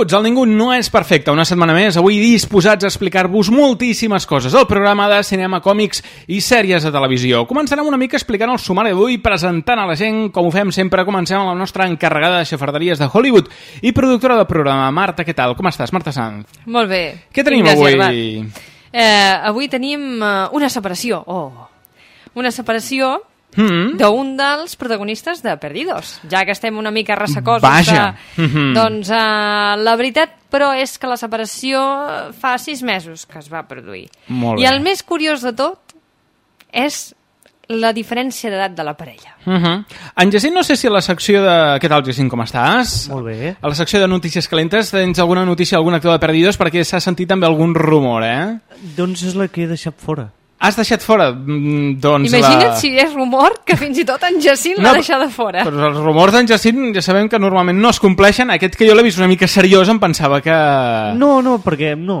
Benvinguts al Ningú no és perfecte. Una setmana més, avui disposats a explicar-vos moltíssimes coses. El programa de cinema, còmics i sèries de televisió. Començarem una mica explicant el sumari d'avui, presentant a la gent, com ho fem sempre, comencem amb la nostra encarregada de xafarderies de Hollywood i productora del programa. Marta, què tal? Com estàs, Marta Sanz? Molt bé. Què tenim avui? Eh, avui tenim eh, una separació. Oh. Una separació Mm. d'un dels protagonistes de Perdidos. Ja que estem una mica ressecosos. Vaja. De, Mhm. Doncs eh, la veritat, però, és que la separació fa sis mesos que es va produir. Molt I el més curiós de tot és la diferència d'edat de la parella. Uh -huh. En Jacint, no sé si a la secció de... Què tal, Jacint, com estàs? Molt bé. A la secció de notícies calentes tens alguna notícia, algun actor de Perdidos? Perquè s'ha sentit també algun rumor, eh? Doncs és la que he deixat fora. Has deixat fora? Mm, doncs Imagina't la... si és rumor que fins i tot en Jacint No, l'ha deixada fora. Però els rumors d'en Jacint ja sabem que normalment no es compleixen. Aquest que jo l'he vist una mica seriós em pensava que... No, no, perquè no.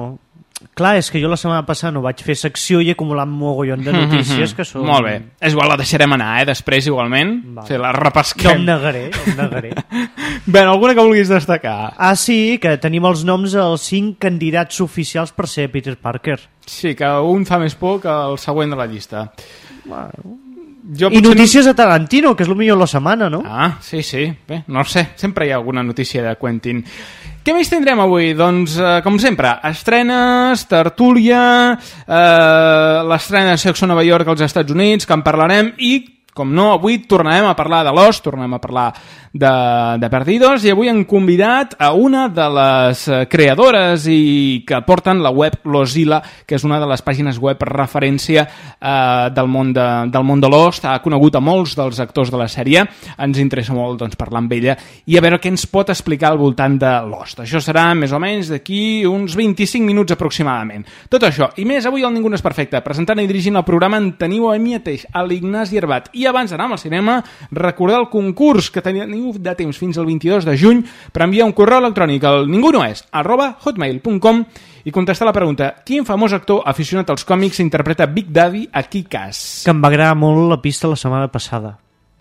Clar, és que jo la setmana passada no vaig fer secció i he acumulat un mogollon de notícies que són... Molt bé. És igual, la deixarem anar, eh? Després, igualment. Vale. Sí, la No repesquem. em negaré, no em negaré. Bé, alguna que vulguis destacar? ah, sí, que tenim els noms dels cinc candidats oficials per ser Peter Parker. Sí, que un fa més por que el següent de la llista. Jo I notícies de Tarantino, que és el millor de la setmana, no? Ah, sí, sí. Bé, no sé. Sempre hi ha alguna notícia de Quentin. Què més tindrem avui? Doncs, eh, com sempre, estrenes, tertúlia, eh, l'estrena de Sexo Nova York als Estats Units, que en parlarem, i, com no, avui tornarem a parlar de l'os, tornem a parlar de, de Perdidos, i avui hem convidat a una de les eh, creadores i que porten la web Losila, que és una de les pàgines web referència eh, del, món de, del món de Lost, ha conegut a molts dels actors de la sèrie, ens interessa molt doncs, parlar amb ella i a veure què ens pot explicar al voltant de Lost. Això serà més o menys d'aquí uns 25 minuts aproximadament. Tot això i més avui el Ningú no és perfecte. Presentant i dirigint el programa en teniu a mi mateix, a l'Ignasi Herbat. I abans d'anar al cinema, recordar el concurs que teniu de temps fins al 22 de juny per enviar un correu electrònic al ningunoes arroba hotmail.com i contestar la pregunta quin famós actor aficionat als còmics interpreta Big Daddy a Kick-Ass? Que em va agradar molt la pista la setmana passada.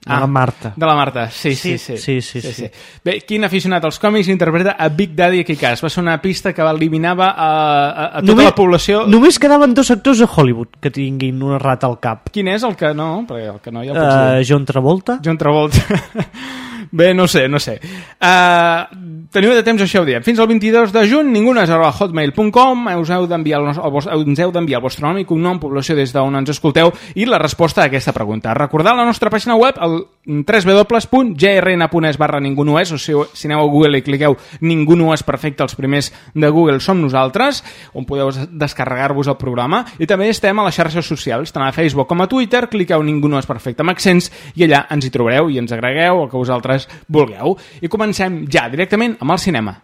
De la Marta. De la Marta, sí, sí, sí. Sí, sí, sí, sí. Bé, quin aficionat als còmics interpreta a Big Daddy a Kick-Ass? Va ser una pista que eliminava a, a, a tota la població... Només quedaven dos actors a Hollywood que tinguin una rata al cap. Quin és el que no? Perquè el que no ja el pots Uh. John Travolta. John Travolta. Bé, no sé, no sé. Uh, teniu de temps, això ho diem. Fins al 22 de juny, ninguna és arroba hotmail.com, us heu d'enviar el, el, heu el vostre nom i cognom, població des d'on ens escolteu i la resposta a aquesta pregunta. Recordar la nostra pàgina web, el www.grn.es barra ningú no és, o si, si aneu a Google i cliqueu ningú no és perfecte, els primers de Google som nosaltres, on podeu des- descarregar-vos el programa, i també estem a les xarxes socials, tant a Facebook com a Twitter, cliqueu ningú no és perfecte amb accents, i allà ens hi trobareu i ens agregueu el que vosaltres vulgueu. I comencem ja directament amb el cinema.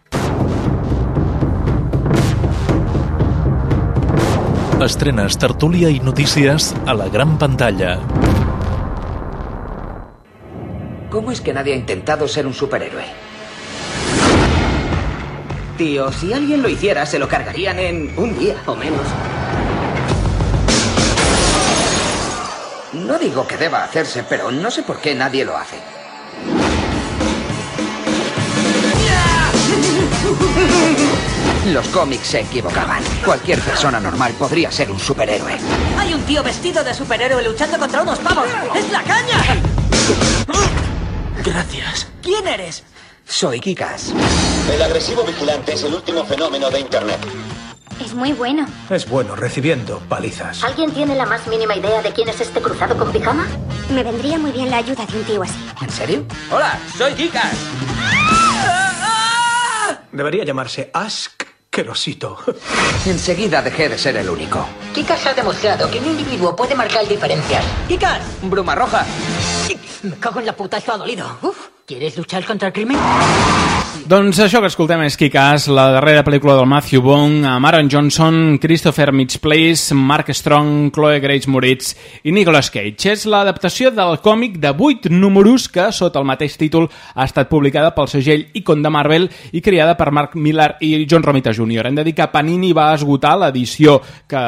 Estrenes, tertúlia i notícies a la gran pantalla. ¿Cómo es que nadie ha intentado ser un superhéroe? Tío, si alguien lo hiciera, se lo cargarían en un día o menos. No digo que deba hacerse, pero no sé por qué nadie lo hace. Los cómics se equivocaban. Cualquier persona normal podría ser un superhéroe. Hay un tío vestido de superhéroe luchando contra unos pavos. ¡Es la caña! Gracias. ¿Quién eres? Soy Kikas. El agresivo vigilante es el último fenómeno de Internet. Es muy bueno. Es bueno recibiendo palizas. ¿Alguien tiene la más mínima idea de quién es este cruzado con pijama? Me vendría muy bien la ayuda de un tío así. ¿En serio? Hola, soy Kikas. Debería llamarse Ask Querosito. Enseguida dejé de ser el único. Kikas ha demostrado que un individuo puede marcar diferencias. ¡Kikas! Bruma roja. Me cago en la puta, esto ha dolido. Uf, ¿quieres luchar contra el crimen? Doncs això que escoltem és Kick-Ass, la darrera pel·lícula del Matthew Vaughn, amb Aaron Johnson, Christopher Mitch-Place, Mark Strong, Chloe Grace Moritz i Nicolas Cage. És l'adaptació del còmic de 8 números que, sota el mateix títol, ha estat publicada pel segell Icon de Marvel i creada per Mark Millar i John Romita Jr. Hem de dir que Panini va esgotar l'edició que,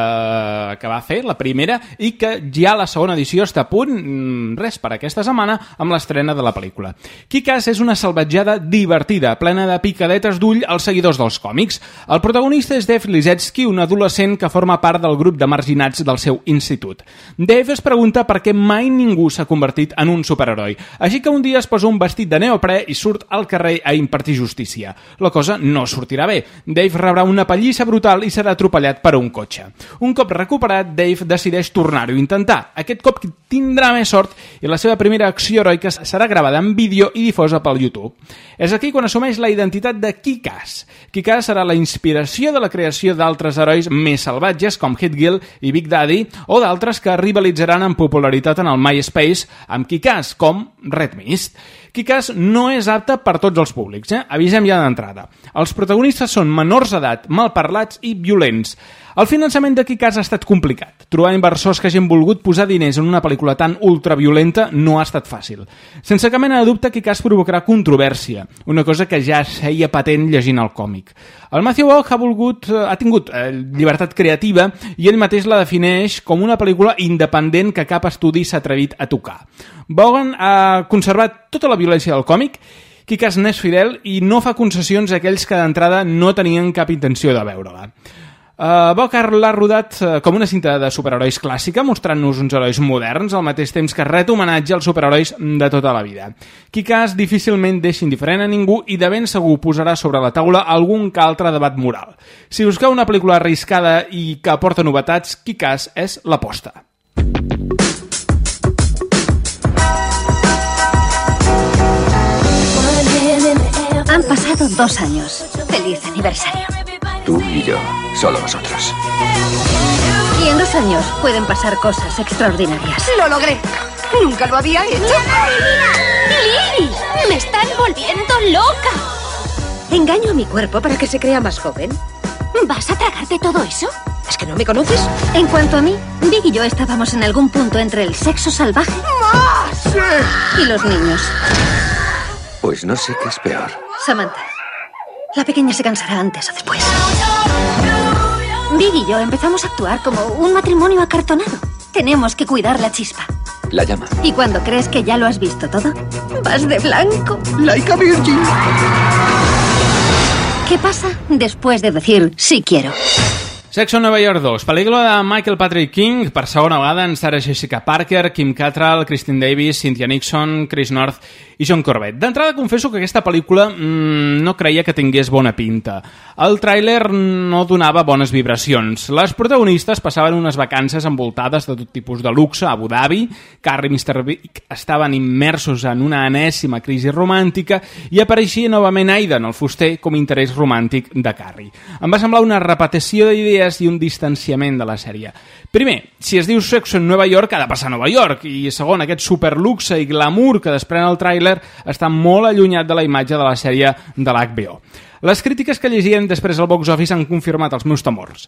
que va fer, la primera, i que ja la segona edició està a punt, mm, res, per aquesta setmana, amb l'estrena de la pel·lícula. Kick-Ass és una salvatjada divertida, plena de picadetes d'ull als seguidors dels còmics. El protagonista és Dave Lisetsky, un adolescent que forma part del grup de marginats del seu institut. Dave es pregunta per què mai ningú s'ha convertit en un superheroi, així que un dia es posa un vestit de neoprè i surt al carrer a impartir justícia. La cosa no sortirà bé. Dave rebrà una pallissa brutal i serà atropellat per un cotxe. Un cop recuperat, Dave decideix tornar-ho a intentar. Aquest cop tindrà més sort i la seva primera acció heroica serà gravada en vídeo i difosa pel YouTube. És aquí quan assumeix la identitat de Kikas. Kikas serà la inspiració de la creació d'altres herois més salvatges com Hitgill i Big Daddy o d'altres que rivalitzaran en popularitat en el MySpace amb Kikas, com Red Mist. Kikas no és apte per tots els públics, eh? avisem ja d'entrada. Els protagonistes són menors d'edat, malparlats i violents. El finançament de Kikas ha estat complicat. Trobar inversors que hagin volgut posar diners en una pel·lícula tan ultraviolenta no ha estat fàcil. Sense cap mena de dubte, Kikas provocarà controvèrsia, una cosa que ja es feia patent llegint el còmic. El Matthew Vaughn ha, volgut, eh, ha tingut eh, llibertat creativa i ell mateix la defineix com una pel·lícula independent que cap estudi s'ha atrevit a tocar. Vaughan ha conservat tota la violència del còmic Kikas n'és fidel i no fa concessions a aquells que d'entrada no tenien cap intenció de veure-la. Uh, Bocar l'ha rodat uh, com una cinta de superherois clàssica, mostrant-nos uns herois moderns, al mateix temps que ret homenatge als superherois de tota la vida. Kikas difícilment deixa indiferent a ningú i de ben segur posarà sobre la taula algun que altre debat moral. Si busqueu una pel·lícula arriscada i que aporta novetats, Kikas és l'aposta. Han pasado dos años. Feliz aniversario. Tú y yo, solo nosotros. Y en dos años pueden pasar cosas extraordinarias. ¡Lo logré! ¡Nunca lo había hecho! ¡Lily! ¡Me están volviendo loca! ¿Engaño a mi cuerpo para que se crea más joven? ¿Vas a tragarte todo eso? ¿Es que no me conoces? En cuanto a mí, Big y yo estábamos en algún punto entre el sexo salvaje ¡Más! y los niños. Pues no sé qué es peor. Samantha, la pequeña se cansará antes o después. Big y yo empezamos a actuar como un matrimonio acartonado. Tenemos que cuidar la chispa. La llama. Y cuando crees que ya lo has visto todo, vas de blanco. Laika Virgin. ¿Qué pasa después de decir sí quiero? Sexo Nova York 2, pel·lícula de Michael Patrick King, per segona vegada en Sarah Jessica Parker, Kim Cattrall, Christine Davis, Cynthia Nixon, Chris North i John Corbett. D'entrada confesso que aquesta pel·lícula mmm, no creia que tingués bona pinta. El tràiler no donava bones vibracions. Les protagonistes passaven unes vacances envoltades de tot tipus de luxe a Abu Dhabi, Carrie i Mr. Big estaven immersos en una enèsima crisi romàntica i apareixia novament Aidan, el fuster, com a interès romàntic de Carrie. Em va semblar una repetició d'idees i un distanciament de la sèrie. Primer, si es diu Sexo en Nova York, ha de passar a Nova York. I segon, aquest superluxe i glamour que desprèn el tràiler està molt allunyat de la imatge de la sèrie de l'HBO. Les crítiques que llegien després al box office han confirmat els meus temors.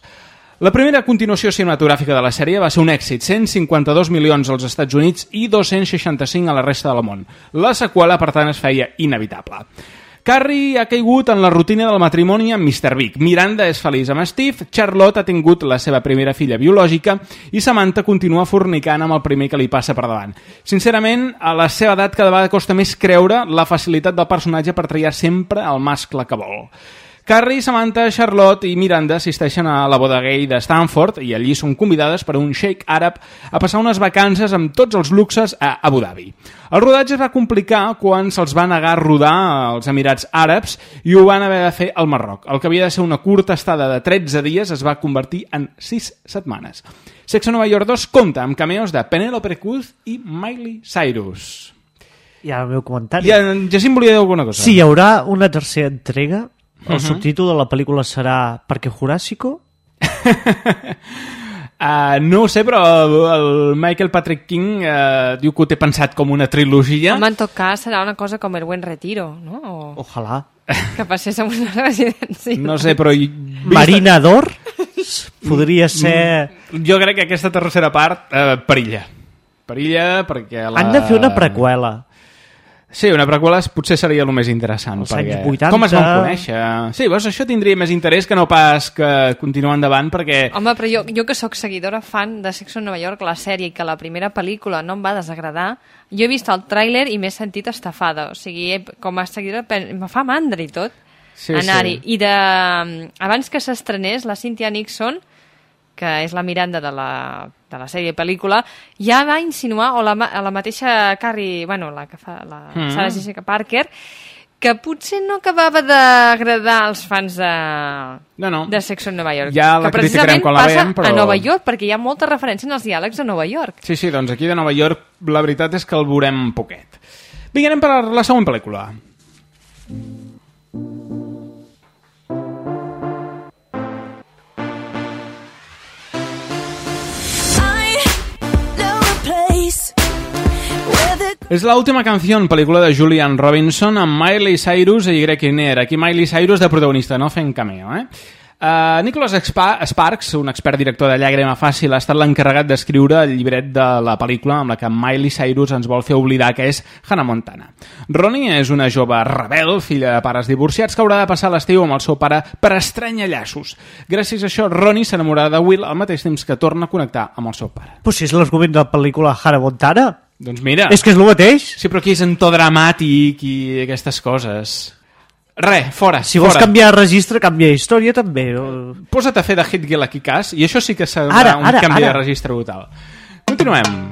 La primera continuació cinematogràfica de la sèrie va ser un èxit, 152 milions als Estats Units i 265 a la resta del món. La seqüela, per tant, es feia inevitable. Carrie ha caigut en la rutina del matrimoni amb Mr. Big. Miranda és feliç amb Steve, Charlotte ha tingut la seva primera filla biològica i Samantha continua fornicant amb el primer que li passa per davant. Sincerament, a la seva edat cada vegada costa més creure la facilitat del personatge per triar sempre el mascle que vol. Carrie, Samantha, Charlotte i Miranda assisteixen a la boda gay de Stanford i allí són convidades per a un sheik àrab a passar unes vacances amb tots els luxes a Abu Dhabi. El rodatge es va complicar quan se'ls va negar rodar als Emirats Àrabs i ho van haver de fer al Marroc. El que havia de ser una curta estada de 13 dies es va convertir en 6 setmanes. Sexo Nova York 2 compta amb cameos de Penelope Cruz i Miley Cyrus. I el meu comentari. Ja, Jacint volia dir alguna cosa. Si hi haurà una tercera entrega, el Uh -huh. subtítol de la pel·lícula serà Parque Jurásico? Uh, no ho sé, però el, el Michael Patrick King uh, diu que ho té pensat com una trilogia. Home, en tot cas, serà una cosa com el buen retiro, no? O Ojalà. que passés a una residència. No sé, però... i- Marina d'Or? Podria ser... Jo crec que aquesta tercera part uh, perilla. Perilla perquè... La... Han de fer una preqüela. Sí, una preqüela potser seria el més interessant. Els perquè... anys 80. Com es van conèixer? Sí, veus, això tindria més interès que no pas que continuar endavant, perquè... Home, però jo, jo que sóc seguidora fan de Sexo en Nova York, la sèrie, i que la primera pel·lícula no em va desagradar, jo he vist el tràiler i m'he sentit estafada. O sigui, com a seguidora me fa mandra i tot Sí, anar-hi. sí. I de... abans que s'estrenés, la Cynthia Nixon, que és la Miranda de la, de la sèrie pel·lícula, ja va insinuar, o la, la mateixa Carrie, bueno, la que fa la Mm. Sarah Jessica Parker, que potser no acabava d'agradar als fans de, No, no. de Sexo en Nova York. Ja la que precisament quan la passa veiem, però- a Nova York, perquè hi ha molta referència en els diàlegs a Nova York. Sí, sí, doncs aquí de Nova York la veritat és que el veurem poquet. Vinga, anem per la següent pel·lícula. És l'última canció, pel·lícula de Julian Robinson amb Miley Cyrus i Greg Kinnear. Aquí Miley Cyrus de protagonista, no fent cameo, eh? Uh, Nicholas Spa Sparks, un expert director de Llàgrima Fàcil, ha estat l'encarregat d'escriure el llibret de la pel·lícula amb la que Miley Cyrus ens vol fer oblidar que és Hannah Montana. Ronnie és una jove rebel, filla de pares divorciats, que haurà de passar l'estiu amb el seu pare per estranya llaços. Gràcies a això, Ronnie s'enamorarà de Will al mateix temps que torna a connectar amb el seu pare. Però si és l'argument de la pel·lícula Hannah Montana. Doncs mira... És que és el mateix. Sí, però aquí és en to dramàtic i aquestes coses. Re, fora, Si vols fora. canviar de registre, canvia de història també. Posa't a fer de Hitgill aquí cas, i això sí que serà Ara, un ara, canvi ara. de registre brutal. Continuem.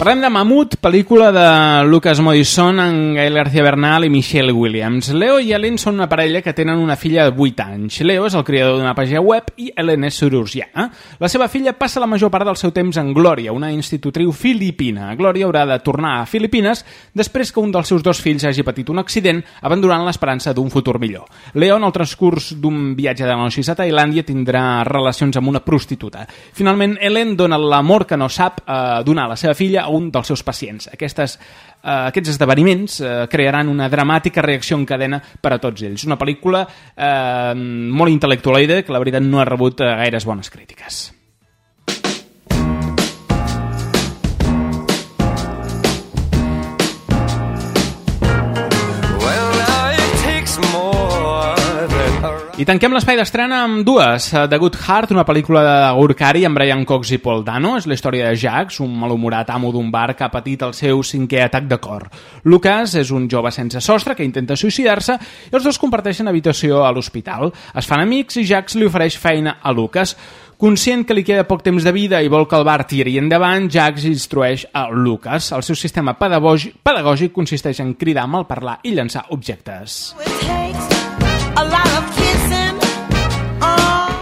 Parlem de Mamut, pel·lícula de Lucas Modisson, en Gael García Bernal i Michelle Williams. Leo i Ellen són una parella que tenen una filla de 8 anys. Leo és el creador d'una pàgina web i Ellen és cirurgià. La seva filla passa la major part del seu temps en Glòria, una institutriu filipina. Glòria haurà de tornar a Filipines després que un dels seus dos fills hagi patit un accident, abandonant l'esperança d'un futur millor. Leo, en el transcurs d'un viatge de negocis a Tailàndia, tindrà relacions amb una prostituta. Finalment, Ellen dona l'amor que no sap eh, donar a la seva filla un dels seus pacients. Aquestes, eh, aquests esdeveniments eh, crearan una dramàtica reacció en cadena per a tots ells. Una pel·lícula eh, molt intel·lectualoide que la veritat no ha rebut eh, gaires bones crítiques. I tanquem l'espai d'estrena amb dues. Eh, The Good Heart, una pel·lícula de Gurkari amb Brian Cox i Paul Dano. És la història de Jax, un malhumorat amo d'un bar que ha patit el seu cinquè atac de cor. Lucas és un jove sense sostre que intenta suïcidar-se i els dos comparteixen habitació a l'hospital. Es fan amics i Jax li ofereix feina a Lucas. Conscient que li queda poc temps de vida i vol que el bar tiri endavant, Jax instrueix a Lucas. El seu sistema pedagògic, consisteix en cridar, malparlar i llançar objectes.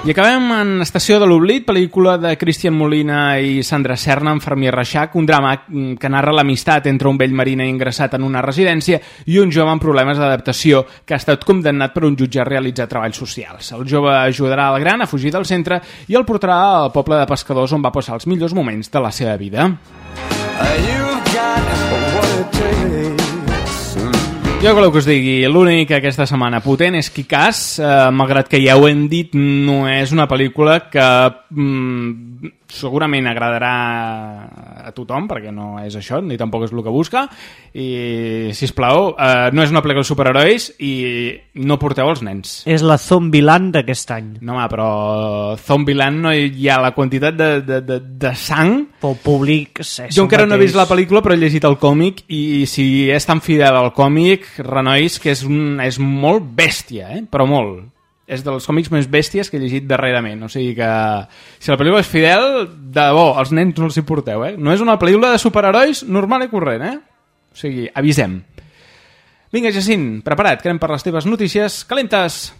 I acabem en Estació de l'Oblit, pel·lícula de Cristian Molina i Sandra Serna amb Fermí Reixac, un drama que narra l'amistat entre un vell mariner ingressat en una residència i un jove amb problemes d'adaptació que ha estat condemnat per un jutge a realitzar treballs socials. El jove ajudarà al gran a fugir del centre i el portarà al poble de pescadors on va passar els millors moments de la seva vida. Jo voleu que us digui, l'únic aquesta setmana potent és Kikàs, eh, malgrat que ja ho hem dit, no és una pel·lícula que mm, segurament agradarà a tothom, perquè no és això, ni tampoc és el que busca, i, si plau, eh, no és una pel·lícula de superherois i no porteu els nens. És la Zombieland d'aquest any. No, home, però Zombieland no hi ha la quantitat de, de, de, de sang... Pel públic... És jo encara no he vist la pel·lícula, però he llegit el còmic, i si és tan fidel al còmic, renois, que és, un, és molt bèstia, eh? però molt és dels còmics més bèsties que he llegit darrerament. O sigui que, si la pel·lícula és fidel, de bo, els nens no els hi porteu, eh? No és una pel·lícula de superherois normal i corrent, eh? O sigui, avisem. Vinga, Jacint, prepara't, que anem per les teves notícies calentes.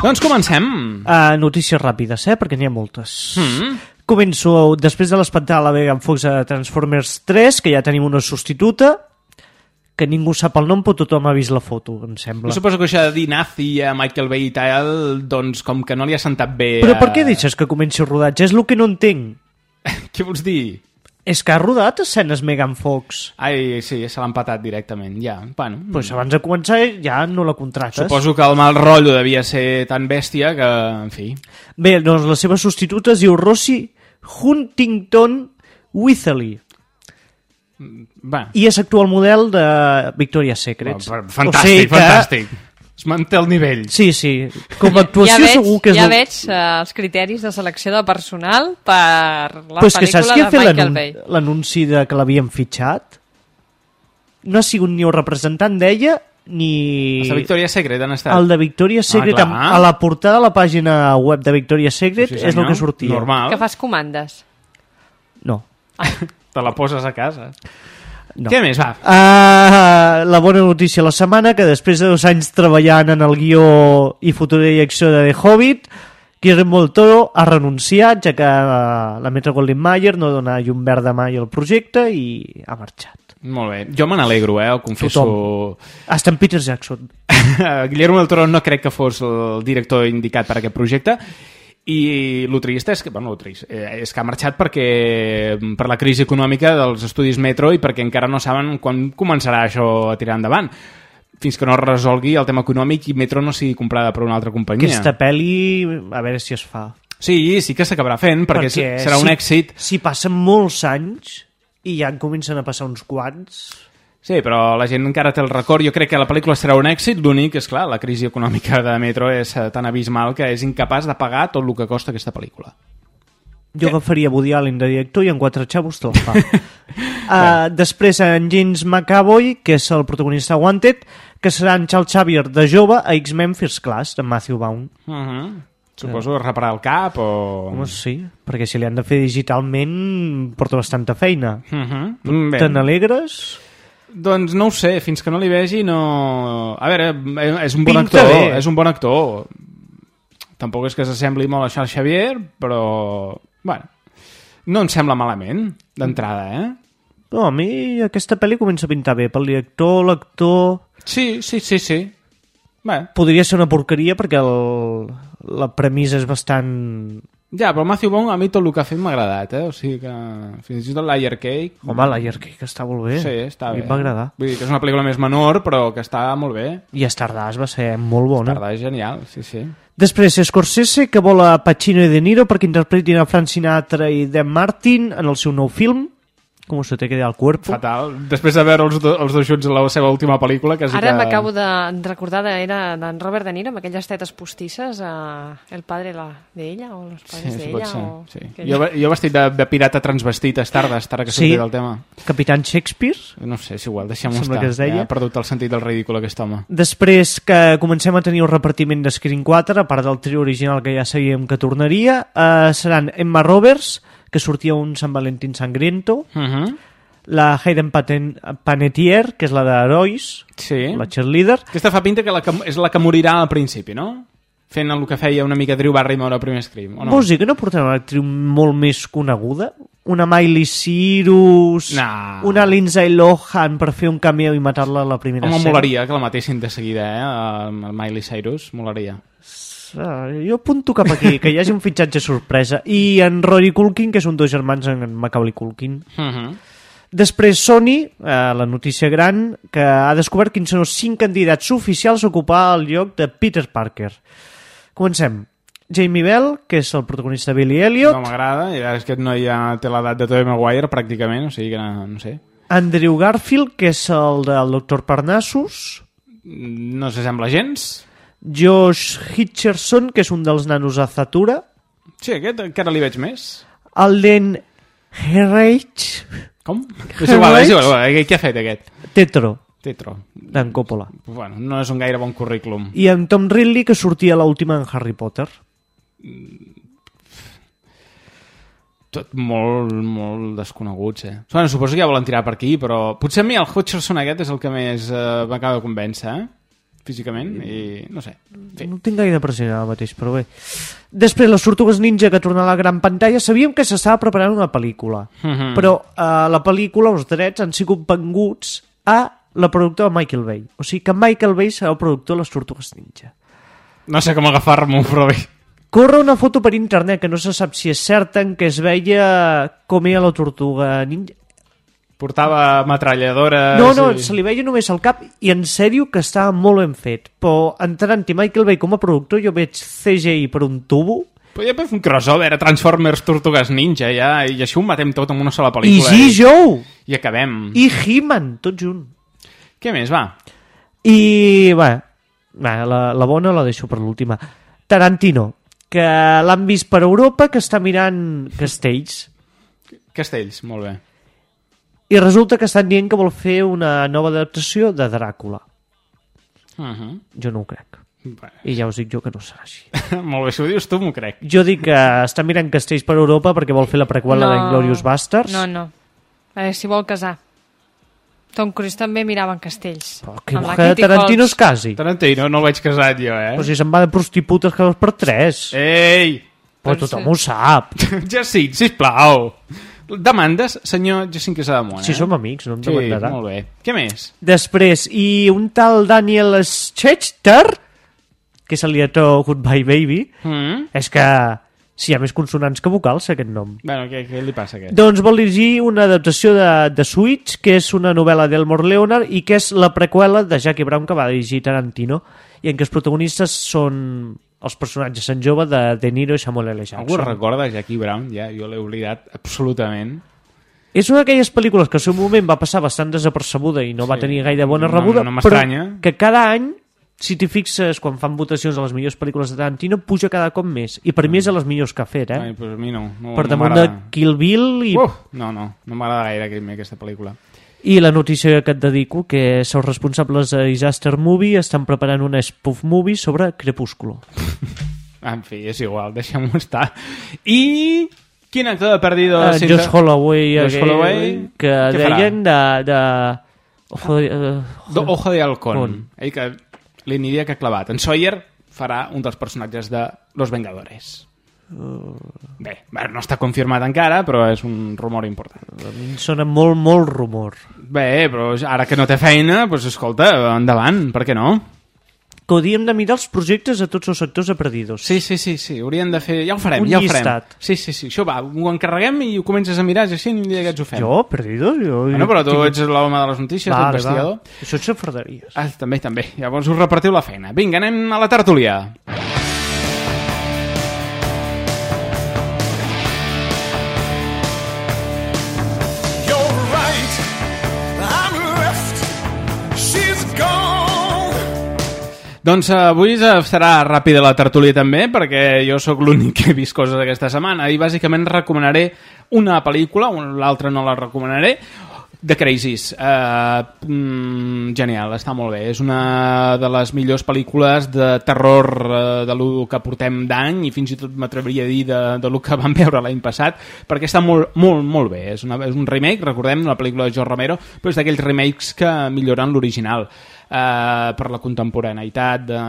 Doncs comencem. Uh, notícies ràpides, eh? Perquè n'hi ha moltes. Mm. Començo, després de l'espantar la Megan Fox a Transformers 3, que ja tenim una substituta, que ningú sap el nom, però tothom ha vist la foto, em sembla. Jo suposo que això de dir nazi a Michael Bay i tal, doncs com que no li ha sentat bé... Però a... per què deixes que comenci el rodatge? És el que no entenc. Què vols dir? És que ha rodat escenes Megan Fox. Ai, sí, se l'ha empatat directament, ja. Bueno, pues abans de començar ja no la contractes. Suposo que el mal rotllo devia ser tan bèstia que, en fi... Bé, doncs la seva substituta es diu Rosie Huntington Witherly. Va. I és actual model de Victoria's Secret. Fantàstic, o sigui que... fantàstic. Es manté el nivell. Sí, sí. Com a actuació ja veig, segur que és... Ja el... veig uh, els criteris de selecció de personal per la Pues que pel·lícula saps qui ha de fet Michael Bay. l'anunci de que l'havien fitxat? No ha sigut ni el representant d'ella ni... Els de Victoria's Secret han estat. El de Victoria's Secret, ah, amb, a la portada de la pàgina web de Victoria's Secret, Sí, és el que sortia. Normal. Que fas comandes. No. Te la poses a casa. No. Què més, va? Uh, la bona notícia de la setmana, que després de dos anys treballant en el guió i futura direcció de The Hobbit, Guillermo del Toro ha renunciat, ja que uh, la Metro Goldwyn Mayer no dona llum verda mai al projecte i ha marxat. Molt bé. Jo me n'alegro, eh? Ho confesso. Hasta en Peter Jackson. Guillermo del Toro no crec que fos el director indicat per aquest projecte i el trist és que, bueno, trist, eh, és que ha marxat perquè per la crisi econòmica dels estudis Metro i perquè encara no saben quan començarà això a tirar endavant fins que no es resolgui el tema econòmic i Metro no sigui comprada per una altra companyia. Aquesta pel·li, a veure si es fa. Sí, sí que s'acabarà fent, perquè, perquè serà un si, èxit. Si passen molts anys i ja en comencen a passar uns quants... Sí, però la gent encara té el record. Jo crec que la pel·lícula serà un èxit. L'únic és, clar, la crisi econòmica de Metro és eh, tan abismal que és incapaç de pagar tot el que costa aquesta pel·lícula. Jo agafaria Woody Allen de director i en quatre xavos te la fa. uh, després en James McAvoy, que és el protagonista Wanted, que serà en Charles Xavier de jove a X-Men First Class, de Matthew Vaughn. Uh -huh. Suposo que reparar el cap o... Home, sí, perquè si li han de fer digitalment porta bastanta feina. Uh -huh. Te n'alegres? Doncs no ho sé, fins que no li vegi no... A veure, és un bon Pinta actor, bé. és un bon actor. Tampoc és que s'assembli molt a Charles Xavier, però... Bueno, no em sembla malament, d'entrada, eh? No, a mi aquesta pel·li comença a pintar bé. Pel director, l'actor... Sí, sí, sí, sí. Bé. Podria ser una porqueria perquè el, la premissa és bastant... Ja, però Matthew Vaughn a mi tot el que ha fet m'ha agradat, eh? O sigui que fins i tot Layer Cake... Home, Layer Cake està molt bé. Sí, està A mi bé. em va agradar. Vull dir que és una pel·lícula més menor, però que està molt bé. I Stardust va ser molt bona. Stardust genial, sí, sí. Després, Scorsese, que vol a Pacino i De Niro perquè interpretin a Frank Sinatra i Dan Martin en el seu nou film, Com se te queda el cuerpo. Fatal. Després de veure els, do, els dos junts en la seva última pel·lícula, quasi Ara que... m'acabo de recordar de, era d'en Robert De Niro amb aquelles tetes postisses a El padre la, de ella o los padres Sí, de sí, pot ella ser, o... sí. que- Jo, jo vestit de, de pirata transvestit a Stardust, ara que Sí. sí. del tema. Capitán Shakespeare. No sé, és igual, deixem-ho estar. que es deia. Ja ha perdut el sentit del ridícul aquest home. Després que comencem a tenir el repartiment de Screen 4, a part del trio original que ja sabíem que tornaria, eh, seran Emma Roberts, que sortia un Sant Valentín sangriento, Uh -huh. la Hayden Paten Panettiere, que és la d'Herois, Sí. la cheerleader, Aquesta fa pinta que, la que és la que morirà al principi, no? Fent el que feia una mica Drew Barrymore al primer Scream, o no? Vols dir que no portem una actriu molt més coneguda? Una Miley Cyrus, No. una Lindsay Lohan per fer un cameo i matar-la a la primera Home, escena? molaria que la matessin de seguida, eh? El Miley Cyrus, molaria. Ah, Jo apunto cap aquí, que hi hagi un fitxatge sorpresa. I en Rory Culkin, que és un dos germans en Macaulay Culkin. Uh -huh. Després Sony, eh, la notícia gran, que ha descobert quins són els cinc candidats oficials a ocupar el lloc de Peter Parker. Comencem. Jamie Bell, que és el protagonista de Billy Elliot. No m'agrada, és que no ja té l'edat de Tobey Maguire, pràcticament, o sigui que no, no sé. Andrew Garfield, que és el del Dr. Parnassus. No s'assembla gens. Josh Hitcherson, que és un dels nanos a Zatura. Sí, aquest encara li veig més. Alden Herreich. Com? És igual, és igual. Què, què ha fet aquest? Tetro. Tetro. D'en Coppola. Bueno, no és un gaire bon currículum. I en Tom Ridley, que sortia l'última en Harry Potter. Tot molt, molt desconeguts, eh? Bueno, suposo que ja volen tirar per aquí, però potser a mi el Hutcherson aquest és el que més eh, m'acaba de convèncer, eh? Físicament, i no sé. Sí. No tinc gaire present ara mateix, però bé. Després, les Tortugues Ninja que torna a la gran pantalla, sabíem que s'estava preparant una pel·lícula, Mhm. mm -hmm. però eh, la pel·lícula, els drets, han sigut venguts a la productora Michael Bay. O sigui que Michael Bay serà el productor de les Tortugues Ninja. No sé com agafar-m'ho, però bé. Corre una foto per internet que no se sap si és certa en què es veia com era la Tortuga Ninja. Portava metralladores... No, no, i... se li veia només el cap i en sèrio que estava molt ben fet. Però entrant i Michael Bay com a productor jo veig CGI per un tubo Podria fer un crossover a Transformers Tortugues Ninja, ja, i així ho matem tot en una sola i pel·lícula. G. Joe I acabem. i He-Man, tot junt. Què més, va? I, va, va la, la bona la deixo per l'última. Tarantino, que l'han vist per Europa, que està mirant castells. Castells, molt bé. I resulta que estan dient que vol fer una nova adaptació de Dràcula. Uh -huh. Jo no ho crec. Bueno. I ja us dic jo que no serà així. molt bé, si ho dius tu, m'ho crec. Jo dic que està mirant castells per Europa perquè vol fer la preqüela No. d'Inglorious Bastards. No, no. A veure si vol casar. Tom Cruise també mirava en castells. Que la que Kitty Tarantino es casi. Tarantino no el veig casat jo, eh? Però si se'n va de prostitutes dos per tres. Ei! Però tothom ho sap. Jacint, sisplau. Demandes, senyor Jacint Quesademont, eh? Si som amics, no em Sí, demandarà. molt bé. Què més? Després, i un tal Daniel Schechter, que és el director Goodbye Baby, Mm? és que si hi ha més consonants que vocals, aquest nom. Bueno, què, què li passa aquest? Doncs vol dirigir una adaptació de, de Switch, que és una novel·la d'Elmore Leonard i que és la preqüela de Jackie Brown que va dirigir Tarantino i en què els protagonistes són els personatges en jove de De Niro i Samuel L. Jackson. Algú recorda Jackie Brown? Ja, jo l'he oblidat absolutament. És una d'aquelles pel·lícules que al seu moment va passar bastant desapercebuda i no va Sí. tenir gaire bona No- rebuda, no però m'estranya. que cada any, si t'hi fixes, quan fan votacions de les millors pel·lícules de Tarantino, puja cada cop més. I per mi és de les millors que ha fet, eh? Ai, pues a mi no. no per no damunt de. Kill Bill i, Uf, no, no, no m'agrada gaire aquest- aquesta pel·lícula. I la notícia que et dedico, que els responsables de Disaster Movie estan preparant una spoof movie sobre Crepúsculo. En fi, és igual, deixem-ho estar. I quin actor de Perdido? Uh, sense- Josh Holloway, Josh aquell Holloway, que què farà? deien de... de... Ojo de, uh, Do- Ojo de Halcón. Con. Ell que l'iniria que ha clavat. En Sawyer farà un dels personatges de Los Vengadores. Uh. Bé, no està confirmat encara, però és un rumor important. a mi em sona molt, molt rumor. Bé, però ara que no té feina, doncs escolta, endavant, per què no? Que hauríem de mirar els projectes de tots els sectors de Perdidos. Sí, sí, sí, sí, haurien de fer... Ja ho farem, Un ja ho farem. llistat. Sí, sí, sí, això va, ho encarreguem i ho comences a mirar, així i aquests ho fem. Jo, Perdidos? Jo, Bueno, però tu tinc- ets l'home de les notícies, Vale, l'investigador. va. Això et s'enfardaries. Ah, també, també. Llavors us repartiu la feina. Vinga, anem a la tertúlia. You're Doncs eh, avui serà ràpida la tertúlia també, perquè jo sóc l'únic que he vist coses aquesta setmana i bàsicament recomanaré una pel·lícula, l'altra no la recomanaré, The Crazies. Uh, mm, genial, està molt bé. És una de les millors pel·lícules de terror uh, de lo que portem d'any i fins i tot m'atreviria a dir de, de lo que vam veure l'any passat, perquè està molt, molt, molt bé. És, una, és un remake, recordem, una pel·lícula de George Romero, però és d'aquells remakes que milloren l'original eh, per la contemporaneïtat de,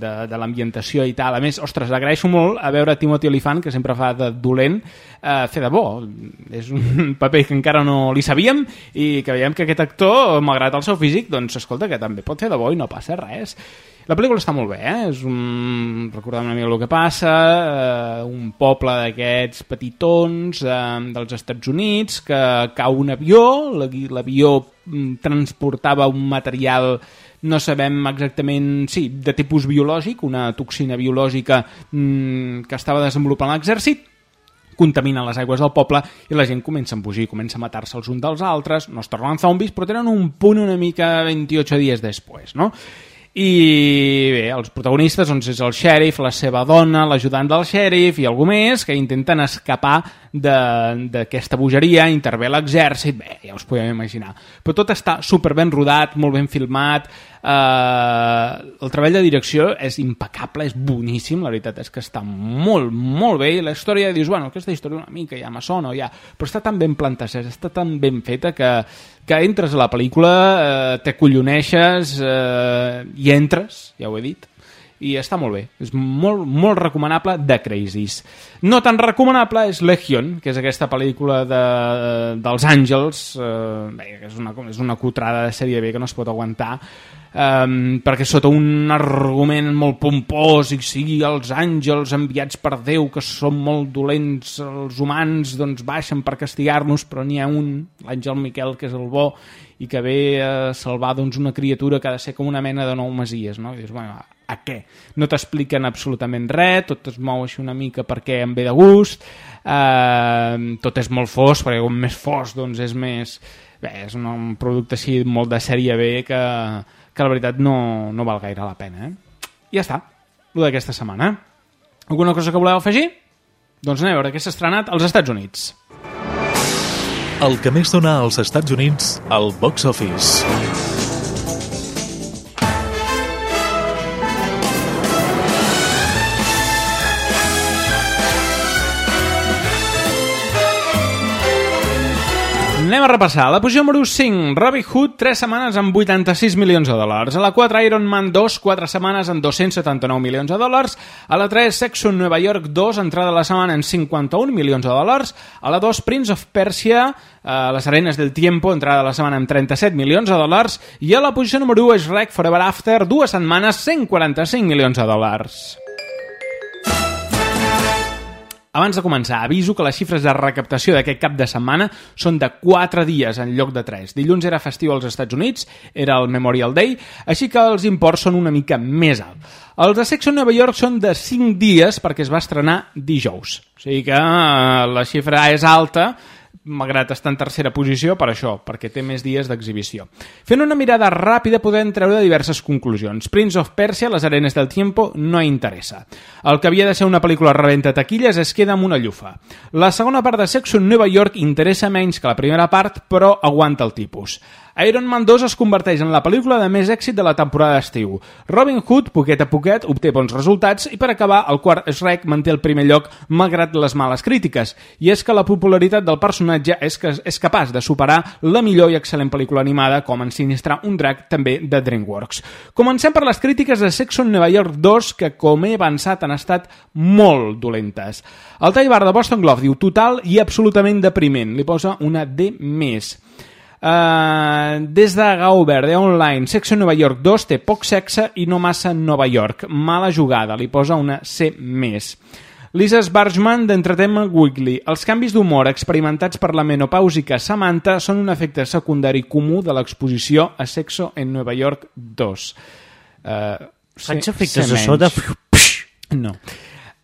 de, de l'ambientació i tal. A més, ostres, agraeixo molt a veure Timothy Olyphant, que sempre fa de dolent, eh, fer de bo. És un paper que encara no li sabíem i que veiem que aquest actor, malgrat el seu físic, doncs escolta, que també pot fer de bo i no passa res. La pel·lícula està molt bé, eh? És un... recordant una mica el que passa, eh, un poble d'aquests petitons eh, dels Estats Units que cau un avió, l'avi- l'avió transportava un material no sabem exactament, sí, de tipus biològic, una toxina biològica mm, que estava desenvolupant l'exèrcit, contamina les aigües del poble i la gent comença a embogir, comença a matar-se els uns dels altres, no es tornen zombis, però tenen un punt una mica 28 dies després, no? I bé, els protagonistes doncs, és el xèrif, la seva dona, l'ajudant del xèrif i algú més que intenten escapar d'aquesta bogeria, intervé l'exèrcit, bé, ja us podem imaginar. Però tot està super ben rodat, molt ben filmat, eh, el treball de direcció és impecable, és boníssim, la veritat és que està molt, molt bé, i la història dius, bueno, aquesta història una mica ja me sona, ja, però està tan ben plantejada, està tan ben feta que, que entres a la pel·lícula, eh, t'acolloneixes eh, i entres, ja ho he dit, i està molt bé, és molt, molt recomanable de Crazies. No tan recomanable és Legion, que és aquesta pel·lícula de, dels Àngels, eh, és una, és una cutrada de sèrie B que no es pot aguantar, um, perquè sota un argument molt pompós i sigui els àngels enviats per Déu que són molt dolents els humans doncs baixen per castigar-nos però n'hi ha un, l'àngel Miquel que és el bo i que ve a salvar doncs, una criatura que ha de ser com una mena de nou masies no? I dius, bueno, a, a què? no t'expliquen absolutament res tot es mou així una mica perquè em ve de gust eh, tot és molt fos perquè com més fos doncs és més bé, és un, un producte així molt de sèrie B que, que la veritat no, no val gaire la pena eh? i ja està, el d'aquesta setmana alguna cosa que voleu afegir? doncs anem a veure què s'ha estrenat als Estats Units El que més dona als Estats Units al box office. Anem a repassar. La posició número 5, Robin Hood, 3 setmanes amb 86 milions de dòlars. A la 4, Iron Man 2, 4 setmanes amb 279 milions de dòlars. A la 3, Sexo en Nova York 2, entrada de la setmana en 51 milions de dòlars. A la 2, Prince of Persia, a les arenes del tiempo, entrada de la setmana amb 37 milions de dòlars. I a la posició número 1 és Rec Forever After, dues setmanes, 145 milions de dòlars. Abans de començar, aviso que les xifres de recaptació d'aquest cap de setmana són de 4 dies en lloc de 3. Dilluns era festiu als Estats Units, era el Memorial Day, així que els imports són una mica més alts. Els de Section Nova York són de 5 dies perquè es va estrenar dijous. O sigui que eh, la xifra és alta, malgrat estar en tercera posició per això, perquè té més dies d'exhibició. Fent una mirada ràpida podem treure diverses conclusions. Prince of Persia, les arenes del tiempo, no interessa. El que havia de ser una pel·lícula rebenta taquilles es queda amb una llufa. La segona part de Sexo en Nova York interessa menys que la primera part, però aguanta el tipus. Iron Man 2 es converteix en la pel·lícula de més èxit de la temporada d'estiu. Robin Hood, poquet a poquet, obté bons resultats i per acabar, el quart Shrek manté el primer lloc malgrat les males crítiques. I és que la popularitat del personatge és que és capaç de superar la millor i excel·lent pel·lícula animada com en Sinistra un drac també de DreamWorks. Comencem per les crítiques de Sexo en Nova York 2 que, com he avançat, han estat molt dolentes. El tall bar de Boston Globe diu total i absolutament depriment. Li posa una D més. Uh, des de Gauber, de Online, Sexe Nova York 2 té poc sexe i no massa Nova York. Mala jugada, li posa una C més. Lisa Sbargman d'Entertainment Weekly. Els canvis d'humor experimentats per la menopàusica Samantha són un efecte secundari comú de l'exposició a Sexo en Nova York 2. Uh, Faig efectes de so de... No.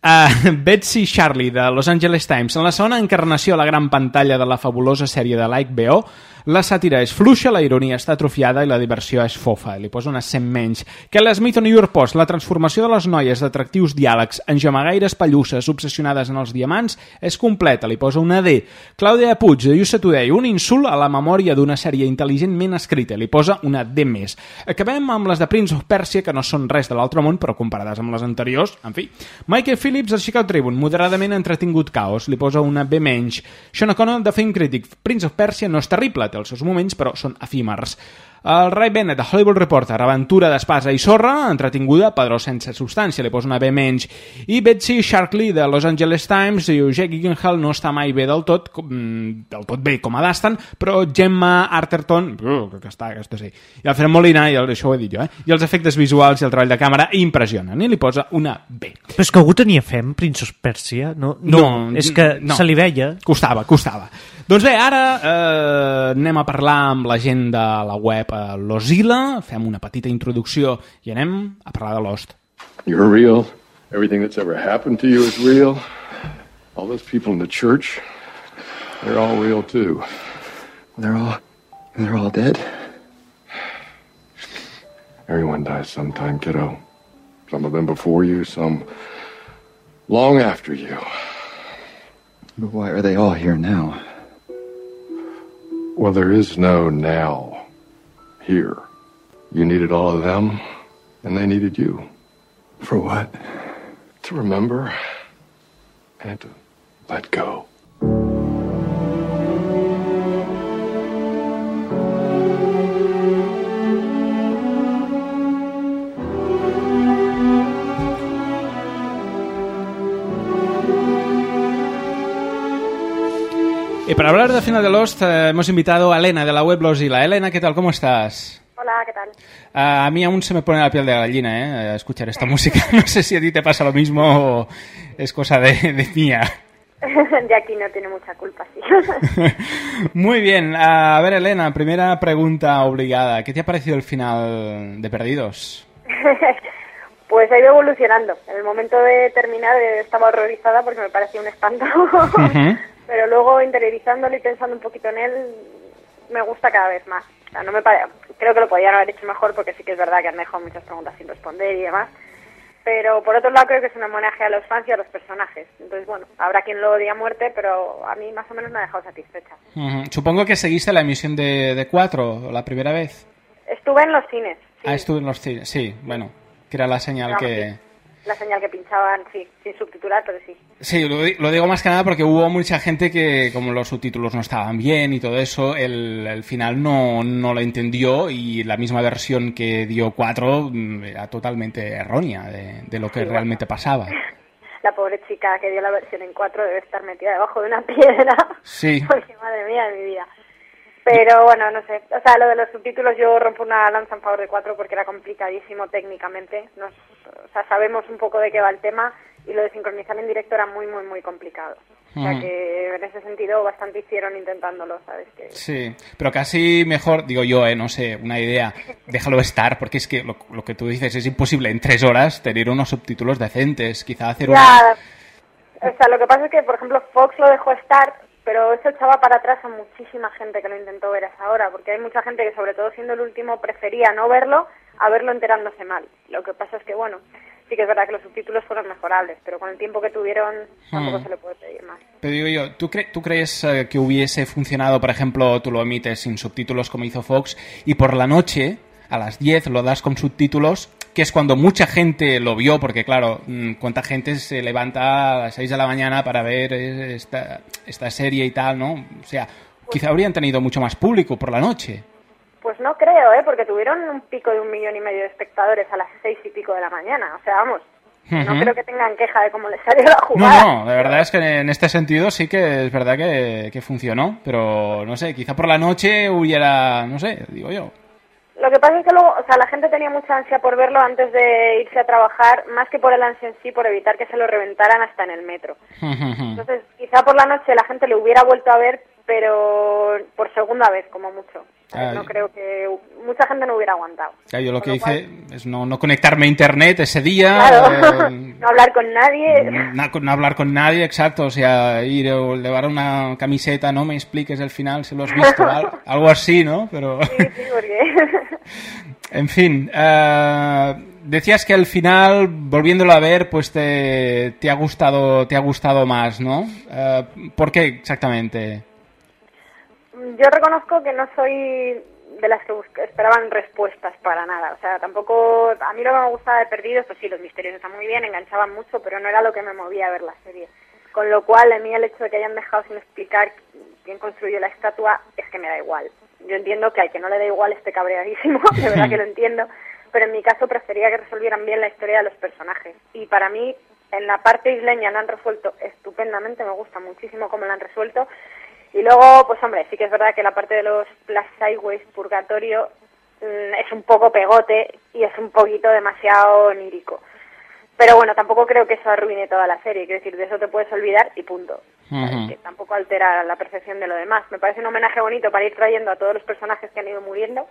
Uh, Betsy Charlie, de Los Angeles Times. En la segona encarnació a la gran pantalla de la fabulosa sèrie de l'HBO, la sàtira és fluixa, la ironia està atrofiada i la diversió és fofa. Li posa una 100 menys. Que la Smith o New York Post, la transformació de les noies d'atractius diàlegs en gemegaires pallusses obsessionades en els diamants és completa. Li posa una D. Clàudia Puig, de USA Today, un insult a la memòria d'una sèrie intel·ligentment escrita. Li posa una D més. Acabem amb les de Prince of Persia, que no són res de l'altre món, però comparades amb les anteriors, en fi. Michael Phillips, del Chicago Tribune, moderadament entretingut caos. Li posa una B menys. Sean O'Connell, de Film Critic. Prince of Persia no és terrible, els seus moments, però són efímers. El Ray Bennett, de Hollywood Reporter, aventura d'espasa i sorra, entretinguda, però sense substància, li posa una B menys. I Betsy Sharkley, de Los Angeles Times, diu Jake Gyllenhaal no està mai bé del tot, com, mm, del tot bé com a Dustin, però Gemma Arterton, uh, que està, aquesta sí, i Alfred Molina, i el, això ho he dit jo, eh? i els efectes visuals i el treball de càmera impressionen, i li posa una B. Però és que algú tenia fem, Prince of Persia? No, no, és que no. se li veia. Costava, costava. Doncs bé, ara eh, anem a parlar amb la gent de la web eh, Lozilla, fem una petita introducció i anem a parlar de Lost. You're real. Everything that's ever happened to you is real. All those people in the church, they're all real too. They're all. They're all dead? Everyone dies sometime, kiddo. Some of them before you, some long after you. But why are they all here now? Well, there is no now here. You needed all of them, and they needed you. For what? To remember and to let go. Y para hablar del final de Lost eh, hemos invitado a Elena de la web Lozilla. Elena, ¿qué tal? ¿Cómo estás? Hola, ¿qué tal? A mí aún se me pone la piel de gallina, ¿eh? Escuchar esta música. No sé si a ti te pasa lo mismo o es cosa de, de mía. de aquí no tiene mucha culpa, sí. Muy bien. A ver, Elena, primera pregunta obligada. ¿Qué te ha parecido el final de Perdidos? pues ha ido evolucionando. En el momento de terminar eh, estaba horrorizada porque me parecía un espanto. Pero luego interiorizándolo y pensando un poquito en él, me gusta cada vez más. O sea, no me pare... Creo que lo podían haber hecho mejor porque sí que es verdad que han dejado muchas preguntas sin responder y demás. Pero por otro lado creo que es un homenaje a los fans y a los personajes. Entonces, bueno, habrá quien lo odie a muerte, pero a mí más o menos me ha dejado satisfecha. Ujú. Supongo que seguiste la emisión de, de 4 la primera vez. Estuve en los cines, Ah, estuve en los cines. Sí, bueno, que era la señal Vamos, que... la señal que pinchaban, sí, sin subtitular, pero sí. Sí, lo, di- lo digo más que nada porque hubo mucha gente que, como los subtítulos no estaban bien y todo eso, el, el final no, no lo entendió y la misma versión que dio 4 mm, era totalmente errónea de, de lo que Sí, realmente pasaba. La pobre chica que dio la versión en 4 debe estar metida debajo de una piedra. Sí. Porque madre mía de mi vida. Pero bueno, no sé. O sea, lo de los subtítulos yo rompo una lanza en favor de 4 porque era complicadísimo técnicamente. Nos, o sea, sabemos un poco de qué va el tema y lo de sincronizar en directo era muy, muy, muy complicado. O sea que en ese sentido bastante hicieron intentándolo, ¿sabes? Que Sí, pero casi mejor, digo yo, eh, no sé, una idea, déjalo estar, porque es que lo, lo que tú dices es imposible en tres horas tener unos subtítulos decentes, quizá hacer una... Ya, o sea, lo que pasa es que, por ejemplo, Fox lo dejó estar, pero eso echaba para atrás a muchísima gente que lo intentó ver a esa hora, porque hay mucha gente que, sobre todo siendo el último, prefería no verlo a verlo enterándose mal. Lo que pasa es que, bueno, sí que es verdad que los subtítulos fueron mejorables, pero con el tiempo que tuvieron tampoco Hmm. se le puede pedir más. Pero digo yo, ¿tú, cre- ¿tú crees eh, que hubiese funcionado, por ejemplo, tú lo emites sin subtítulos como hizo Fox y por la noche, a las 10, lo das con subtítulos, que es cuando mucha gente lo vio, porque claro, mm, cuánta gente se levanta a las 6 de la mañana para ver esta, esta serie y tal, ¿no? O sea, quizá habrían tenido mucho más público por la noche. Pues no creo, ¿eh? Porque tuvieron un pico de un millón y medio de espectadores a las seis y pico de la mañana. O sea, vamos, no creo que tengan queja de cómo les salió la No, jugada. no, de verdad es que en este sentido sí que es verdad que, que funcionó, pero no sé, quizá por la noche hubiera, no sé, digo yo. Lo que pasa es que luego, o sea, la gente tenía mucha ansia por verlo antes de irse a trabajar, más que por el ansia en sí, por evitar que se lo reventaran hasta en el metro. Entonces, quizá por la noche la gente le hubiera vuelto a ver, pero por segunda vez, como mucho. No creo que mucha gente no hubiera aguantado. Yo lo que hice es no, no conectarme a internet ese día, Claro, eh, no hablar con nadie. na- no hablar con nadie, exacto, o sea, ir o llevar una camiseta, no me expliques el final si lo has visto, al- algo así, ¿no? Pero, Sí, sí, porque... en fin, eh, decías que al final, volviéndolo a ver, pues te, te ha gustado, te ha gustado más, ¿no? Eh, ¿Por qué exactamente? Yo reconozco que no soy de las que esperaban respuestas para nada. O sea, tampoco... A mí lo que me gustaba de Perdidos, pues sí, los misterios están muy bien, enganchaban mucho, pero no era lo que me movía a ver la serie. Con lo cual, a mí el hecho de que hayan dejado sin explicar quién construyó la estatua es que me da igual. yo entiendo que al que no le da igual esté cabreadísimo, de verdad que lo entiendo, pero en mi caso prefería que resolvieran bien la historia de los personajes. Y para mí, en la parte isleña la han resuelto estupendamente, me gusta muchísimo cómo la han resuelto. Y luego, pues hombre, sí que es verdad que la parte de los Plus Sideways, Purgatorio, mm, es un poco pegote y es un poquito demasiado onírico. Pero bueno, tampoco creo que eso arruine toda la serie, quiero decir, de eso te puedes olvidar y punto. Ujú. Que tampoco altera la percepción de lo demás. Me parece un homenaje bonito para ir trayendo a todos los personajes que han ido muriendo,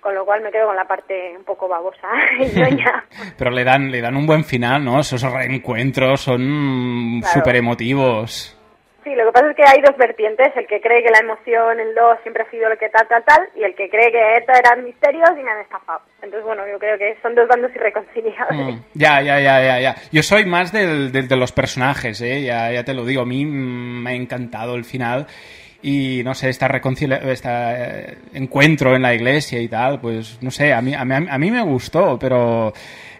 con lo cual me quedo con la parte un poco babosa. Pero le dan, le dan un buen final, ¿no? Esos reencuentros son Claro. súper emotivos. Sí, lo que pasa es que hay dos vertientes, el que cree que la emoción en dos siempre ha sido lo que tal, tal, tal, y el que cree que esto eran misterios y me han estafado. Entonces, bueno, yo creo que son dos bandos irreconciliables. Mm, Ya, ya, ya, ya, ya. Yo soy más del, del- de los personajes, ¿eh? Ya, ya te lo digo. A mí mm, me ha encantado el final. Y no sé, esta reconcilia este encuentro en la iglesia y tal, pues no sé, a mí, a mí, a mí me gustó, pero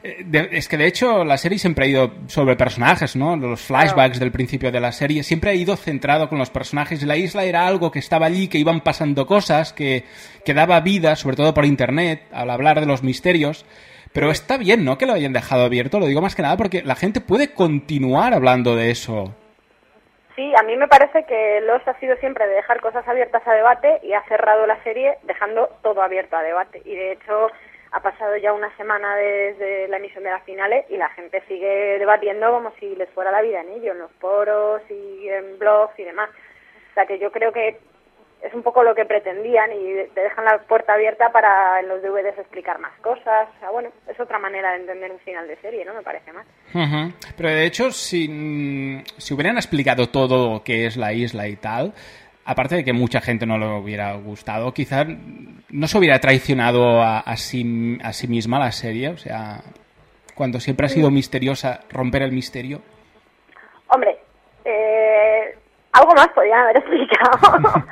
eh, de- es que de hecho la serie siempre ha ido sobre personajes, ¿no? Los flashbacks del principio de la serie siempre ha ido centrado con los personajes. La isla era algo que estaba allí, que iban pasando cosas, que, que daba vida, sobre todo por internet, al hablar de los misterios. Pero está bien, ¿no? Que lo hayan dejado abierto, lo digo más que nada porque la gente puede continuar hablando de eso. Sí, a mí me parece que Lost ha sido siempre de dejar cosas abiertas a debate y ha cerrado la serie dejando todo abierto a debate. Y de hecho ha pasado ya una semana desde la emisión de las finales y la gente sigue debatiendo como si les fuera la vida en ello, en los foros y en blogs y demás. O sea que yo creo que es un poco lo que pretendían y te dejan la puerta abierta para en los DVDs explicar más cosas. O sea, bueno, es otra manera de entender un final de serie, ¿no? Me parece más. Pero de hecho, si, mm, si hubieran explicado todo lo que es la isla y tal, aparte de que mucha gente no le hubiera gustado, quizás no se hubiera traicionado a, a sí, a sí misma la serie. O sea, cuando siempre ha sido misteriosa, romper el misterio. Hombre, eh, algo más podrían haber explicado,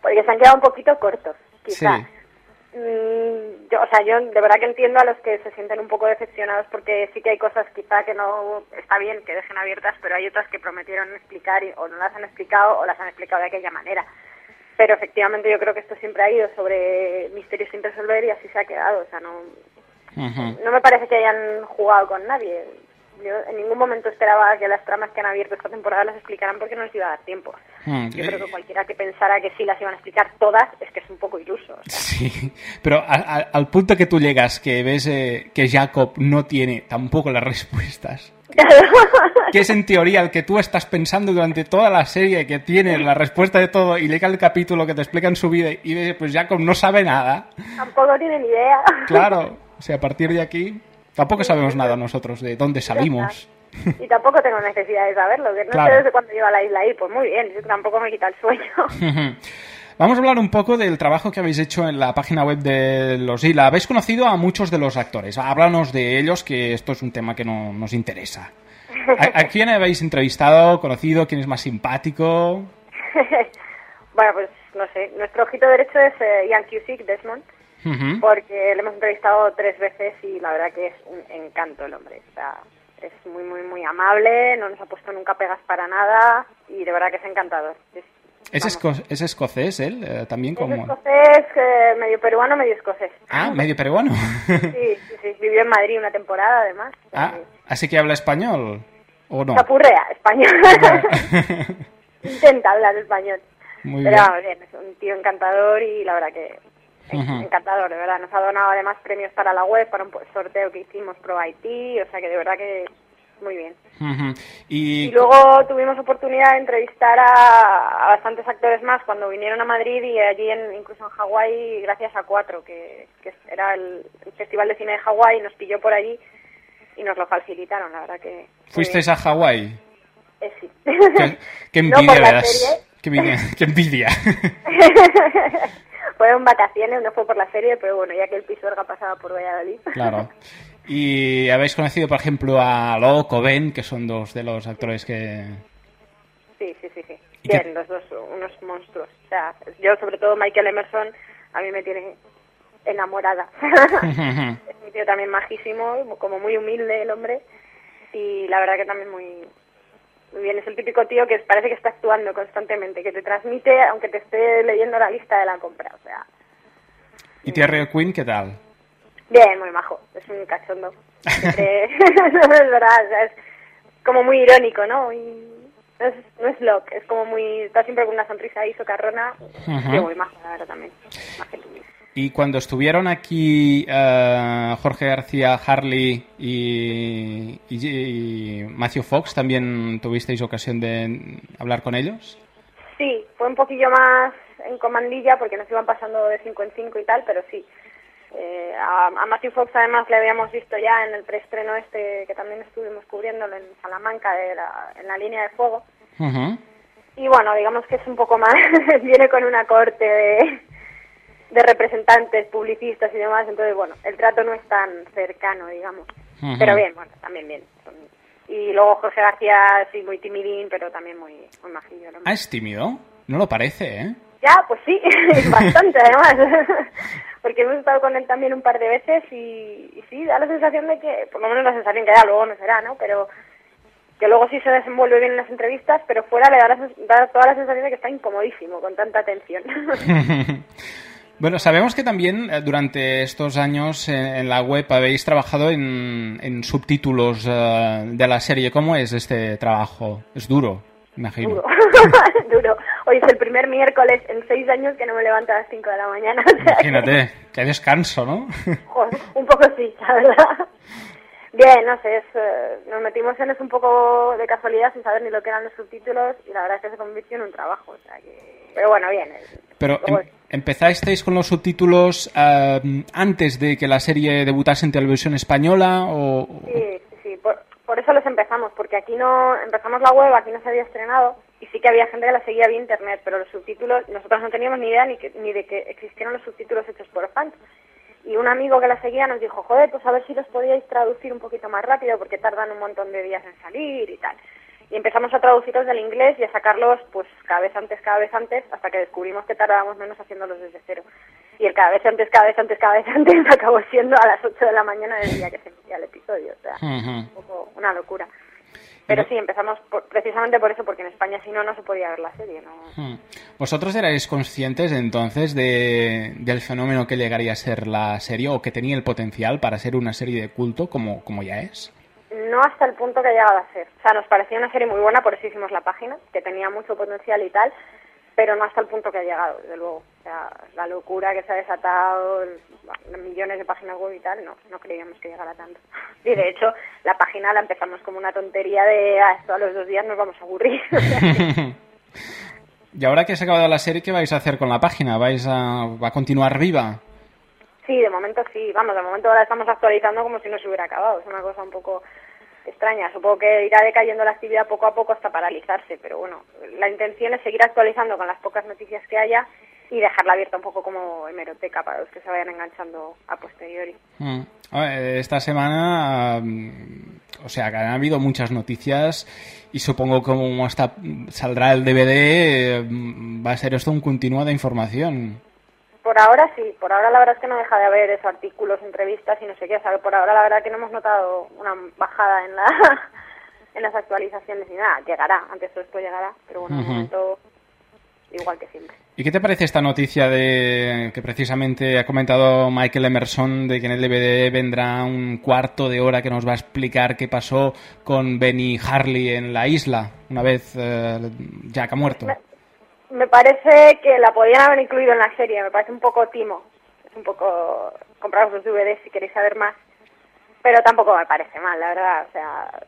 porque se han quedado un poquito cortos, quizá. Sí. Mm, yo, o sea, yo de verdad que entiendo a los que se sienten un poco decepcionados porque sí que hay cosas quizá que no está bien que dejen abiertas, pero hay otras que prometieron explicar y, o no las han explicado o las han explicado de aquella manera. Pero efectivamente yo creo que esto siempre ha ido sobre misterios sin resolver y así se ha quedado. O sea, no, no me parece que hayan jugado con nadie. Yo en ningún momento esperaba que las tramas que han abierto esta temporada las explicaran porque no les iba a dar tiempo. Hmm, Yo eh, creo que cualquiera que pensara que sí las iban a explicar todas es que es un poco iluso. Sí, pero a- a- al punto que tú llegas, que ves eh, que Jacob no tiene tampoco las respuestas. Que es en teoría el que tú estás pensando durante toda la serie, que tiene la respuesta de todo, y llega el capítulo que te explican su vida y ves, pues Jacob no sabe nada. Tampoco tienen idea. Claro, o sea, a partir de aquí tampoco sabemos nada nosotros de dónde salimos. Y tampoco tengo necesidad de saberlo, que no Claro. sé desde cuándo lleva la isla ahí. Pues muy bien, yo tampoco me quita el sueño. Vamos a hablar un poco del trabajo que habéis hecho en la página web de los ILA. Habéis conocido a muchos de los actores. Háblanos de ellos, que esto es un tema que no, nos interesa. ¿A, a quién habéis entrevistado, conocido? ¿Quién es más simpático? bueno, pues no sé. Nuestro ojito derecho es eh, Ian Cusick, Desmond, Ujú. porque le hemos entrevistado tres veces y la verdad que es un encanto el hombre. O sea, es muy, muy, muy amable, no nos ha puesto nunca pegas para nada y de verdad que es encantador. Es, ¿Es, esco- es escocés él? eh, también es como... escocés, eh, medio peruano, medio escocés. Ah, medio peruano. Sí, sí, sí. Vivió en Madrid una temporada además. ah, así que habla español. ¿O no? Chapurrea, español. Intenta hablar español. Muy Pero bien. vamos, bien, es un tío encantador y la verdad que. Encantador, de verdad. Nos ha donado además premios para la web, para un sorteo que hicimos Pro IT, o sea que de verdad que muy bien. Y, Y luego tuvimos oportunidad de entrevistar a, a bastantes actores más cuando vinieron a Madrid y allí, en, incluso en Hawái, gracias a Cuatro, que, que era el, el Festival de Cine de Hawái, nos pilló por allí y nos lo facilitaron, la verdad que... ¿Fuisteis a Hawái? Eh, sí. ¿Qué, qué No envidia. Qué envidia. qué envidia. Fueron vacaciones, no fue por la serie, pero bueno, ya que el Pisuerga pasaba por Valladolid. Claro. Y habéis conocido, por ejemplo, a Locke o Ben, que son dos de los actores que... Sí, sí, sí, sí. ¿Y qué- Bien, los dos, unos monstruos. O sea, yo sobre todo Michael Emerson, a mí me tiene enamorada. es un tío también majísimo, como muy humilde el hombre. Y la verdad que también muy muy bien. Es el típico tío que parece que está actuando constantemente, que te transmite aunque te esté leyendo la lista de la compra. O sea, ¿Y Terry Quinn qué tal? bien, muy majo. Es un cachondo. Siempre- no es verdad, o sea, es como muy irónico, ¿no? Y no es, no es es como muy... Está siempre con una sonrisa ahí socarrona. Ujú. Y muy majo, la verdad, también. Y cuando estuvieron aquí eh, Jorge García, Harley y, y- y Matthew Fox, ¿también tuvisteis ocasión de hablar con ellos? Sí, fue un poquillo más en comandilla porque nos iban pasando de 5 en 5 y tal, pero sí. Eh, a, a Matthew Fox además le habíamos visto ya en el preestreno este que también estuvimos cubriéndolo en Salamanca de la- en la línea de fuego. Y bueno, digamos que es un poco más, viene con una corte de, de representantes, publicistas y demás, entonces bueno, el trato no es tan cercano, digamos. Pero bien, bueno, también bien. Y luego José García, sí, muy timidín, pero también muy, muy majillo. ¿no? Ah, es tímido. No lo parece, ¿eh? Ya, pues sí, bastante además. Porque hemos estado con él también un par de veces y, y sí, da la sensación de que, por lo menos la sensación que da, luego no será, ¿no? Pero que luego sí se desenvuelve bien en las entrevistas, pero fuera le da, la da toda la sensación de que está incomodísimo con tanta atención. Bueno, sabemos que también eh, durante estos años eh, en la web habéis trabajado en, en subtítulos eh, de la serie. ¿Cómo es este trabajo? Es duro, imagino. Duro, duro. Hoy es el primer miércoles en seis años que no me levanto a las cinco de la mañana. Imagínate, qué descanso, ¿no? Joder, un poco sí, la verdad. Bien, no sé, es, eh, nos metimos en eso un poco de casualidad sin saber ni lo que eran los subtítulos y la verdad es que se convirtió en un trabajo. O sea que... Pero bueno, bien. es- Pero em- empezasteis con los subtítulos eh, antes de que la serie debutase en televisión española o Sí, sí, sí, por, por eso los empezamos, porque aquí no empezamos la web, aquí no se había estrenado y sí que había gente que la seguía vía internet, pero los subtítulos, nosotros no teníamos ni idea ni, que- ni de que existieran los subtítulos hechos por fans. Y un amigo que la seguía nos dijo, joder, pues a ver si los podíais traducir un poquito más rápido porque tardan un montón de días en salir y tal. Y empezamos a traducirlos del inglés y a sacarlos pues cada vez antes, cada vez antes, hasta que descubrimos que tardábamos menos haciéndolos desde cero. Y el cada vez antes, cada vez antes, cada vez antes acabó siendo a las 8 de la mañana del día que se emitía el episodio. O sea, un poco una locura. Pero sí, empezamos por- precisamente por eso, porque en España si no, no se podía ver la serie. ¿no? ¿Vosotros erais conscientes entonces de, del fenómeno que llegaría a ser la serie o que tenía el potencial para ser una serie de culto como, como ya es? No hasta el punto que ha llegado a ser. O sea, nos parecía una serie muy buena, por eso hicimos la página, que tenía mucho potencial y tal, pero no hasta el punto que ha llegado, desde luego. O sea, la locura que se ha desatado, millones de páginas web y tal, no, no creíamos que llegara tanto. Y de hecho, la página la empezamos como una tontería de, ah, esto a los dos días nos vamos a aburrir. y ahora que se ha acabado la serie, ¿qué vais a hacer con la página? ¿Vais a, va a continuar viva? Sí, de momento sí. Vamos, de momento ahora estamos actualizando como si no se hubiera acabado. Es una cosa un poco extraña. Supongo que irá decayendo la actividad poco a poco hasta paralizarse, pero bueno, la intención es seguir actualizando con las pocas noticias que haya y dejarla abierta un poco como hemeroteca para los que se vayan enganchando a posteriori. Mm. Esta semana, mm, o sea, que han habido muchas noticias y supongo que como hasta saldrá el DVD, mm, va a ser esto un continuo de información. Por ahora sí, por ahora la verdad es que no deja de haber esos artículos, entrevistas y no sé qué, o sea, por ahora la verdad que no hemos notado una bajada en la en las actualizaciones ni nada, llegará, antes o después llegará, pero bueno, de Ujú. momento igual que siempre. ¿Y qué te parece esta noticia de que precisamente ha comentado Michael Emerson de que en el DVD vendrá un cuarto de hora que nos va a explicar qué pasó con Benny Harley en la isla una vez eh, Jack ha muerto? Me parece que la podían haber incluido en la serie, me parece un poco timo. Es un poco compraros los DVDs si queréis saber más. Pero tampoco me parece mal, la verdad. O sea,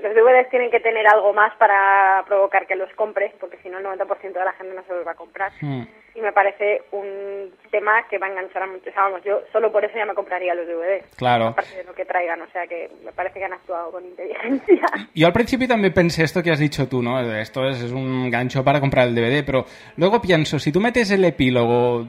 los DVDs tienen que tener algo más para provocar que los compres, porque si no el 90% de la gente no se los va a comprar. Hmm. Y me parece un tema que va a enganchar a muchos. O sea, vamos, yo solo por eso ya me compraría los DVDs. Claro. Aparte de lo que traigan, o sea que me parece que han actuado con inteligencia. Yo al principio también pensé esto que has dicho tú, ¿no? Esto es, es un gancho para comprar el DVD, pero luego pienso, si tú metes el epílogo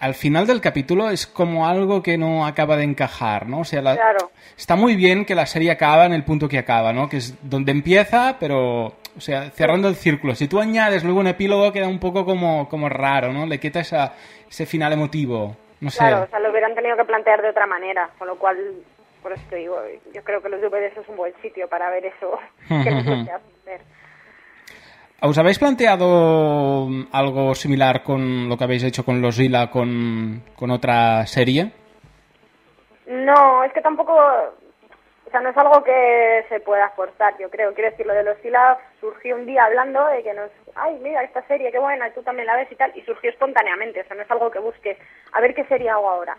al final del capítulo es como algo que no acaba de encajar, ¿no? O sea, la- Claro. está muy bien que la serie acaba en el punto que acaba, ¿no? Que es donde empieza, pero, o sea, cerrando el círculo. Si tú añades luego un epílogo queda un poco como, como raro, ¿no? Le quita esa, ese final emotivo. No sé. Claro, o sea, lo hubieran tenido que plantear de otra manera, con lo cual por eso te digo, yo creo que los DVDs es un buen sitio para ver eso que hacer. ¿Os habéis planteado algo similar con lo que habéis hecho con los Zilla con, con otra serie? No, es que tampoco, o sea, no es algo que se pueda forzar, yo creo. Quiero decir, lo de los Zilla surgió un día hablando de que nos, ay, mira, esta serie, qué buena, tú también la ves y tal, y surgió espontáneamente, o sea, no es algo que busque, a ver qué serie hago ahora.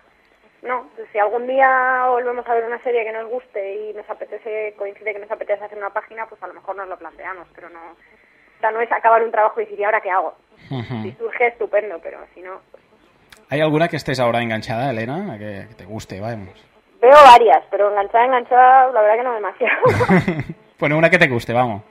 No, si algún día volvemos a ver una serie que nos guste y nos apetece, coincide que nos apetece hacer una página, pues a lo mejor nos lo planteamos, pero no, o sea, no es acabar un trabajo y decir, ¿y ahora qué hago? Si surge, estupendo, pero si no... pues- ¿Hay alguna que estés ahora enganchada, Elena? Que, que te guste, vamos. Veo varias, pero enganchada, enganchada, la verdad que no demasiado. Bueno, una que te guste, vamos.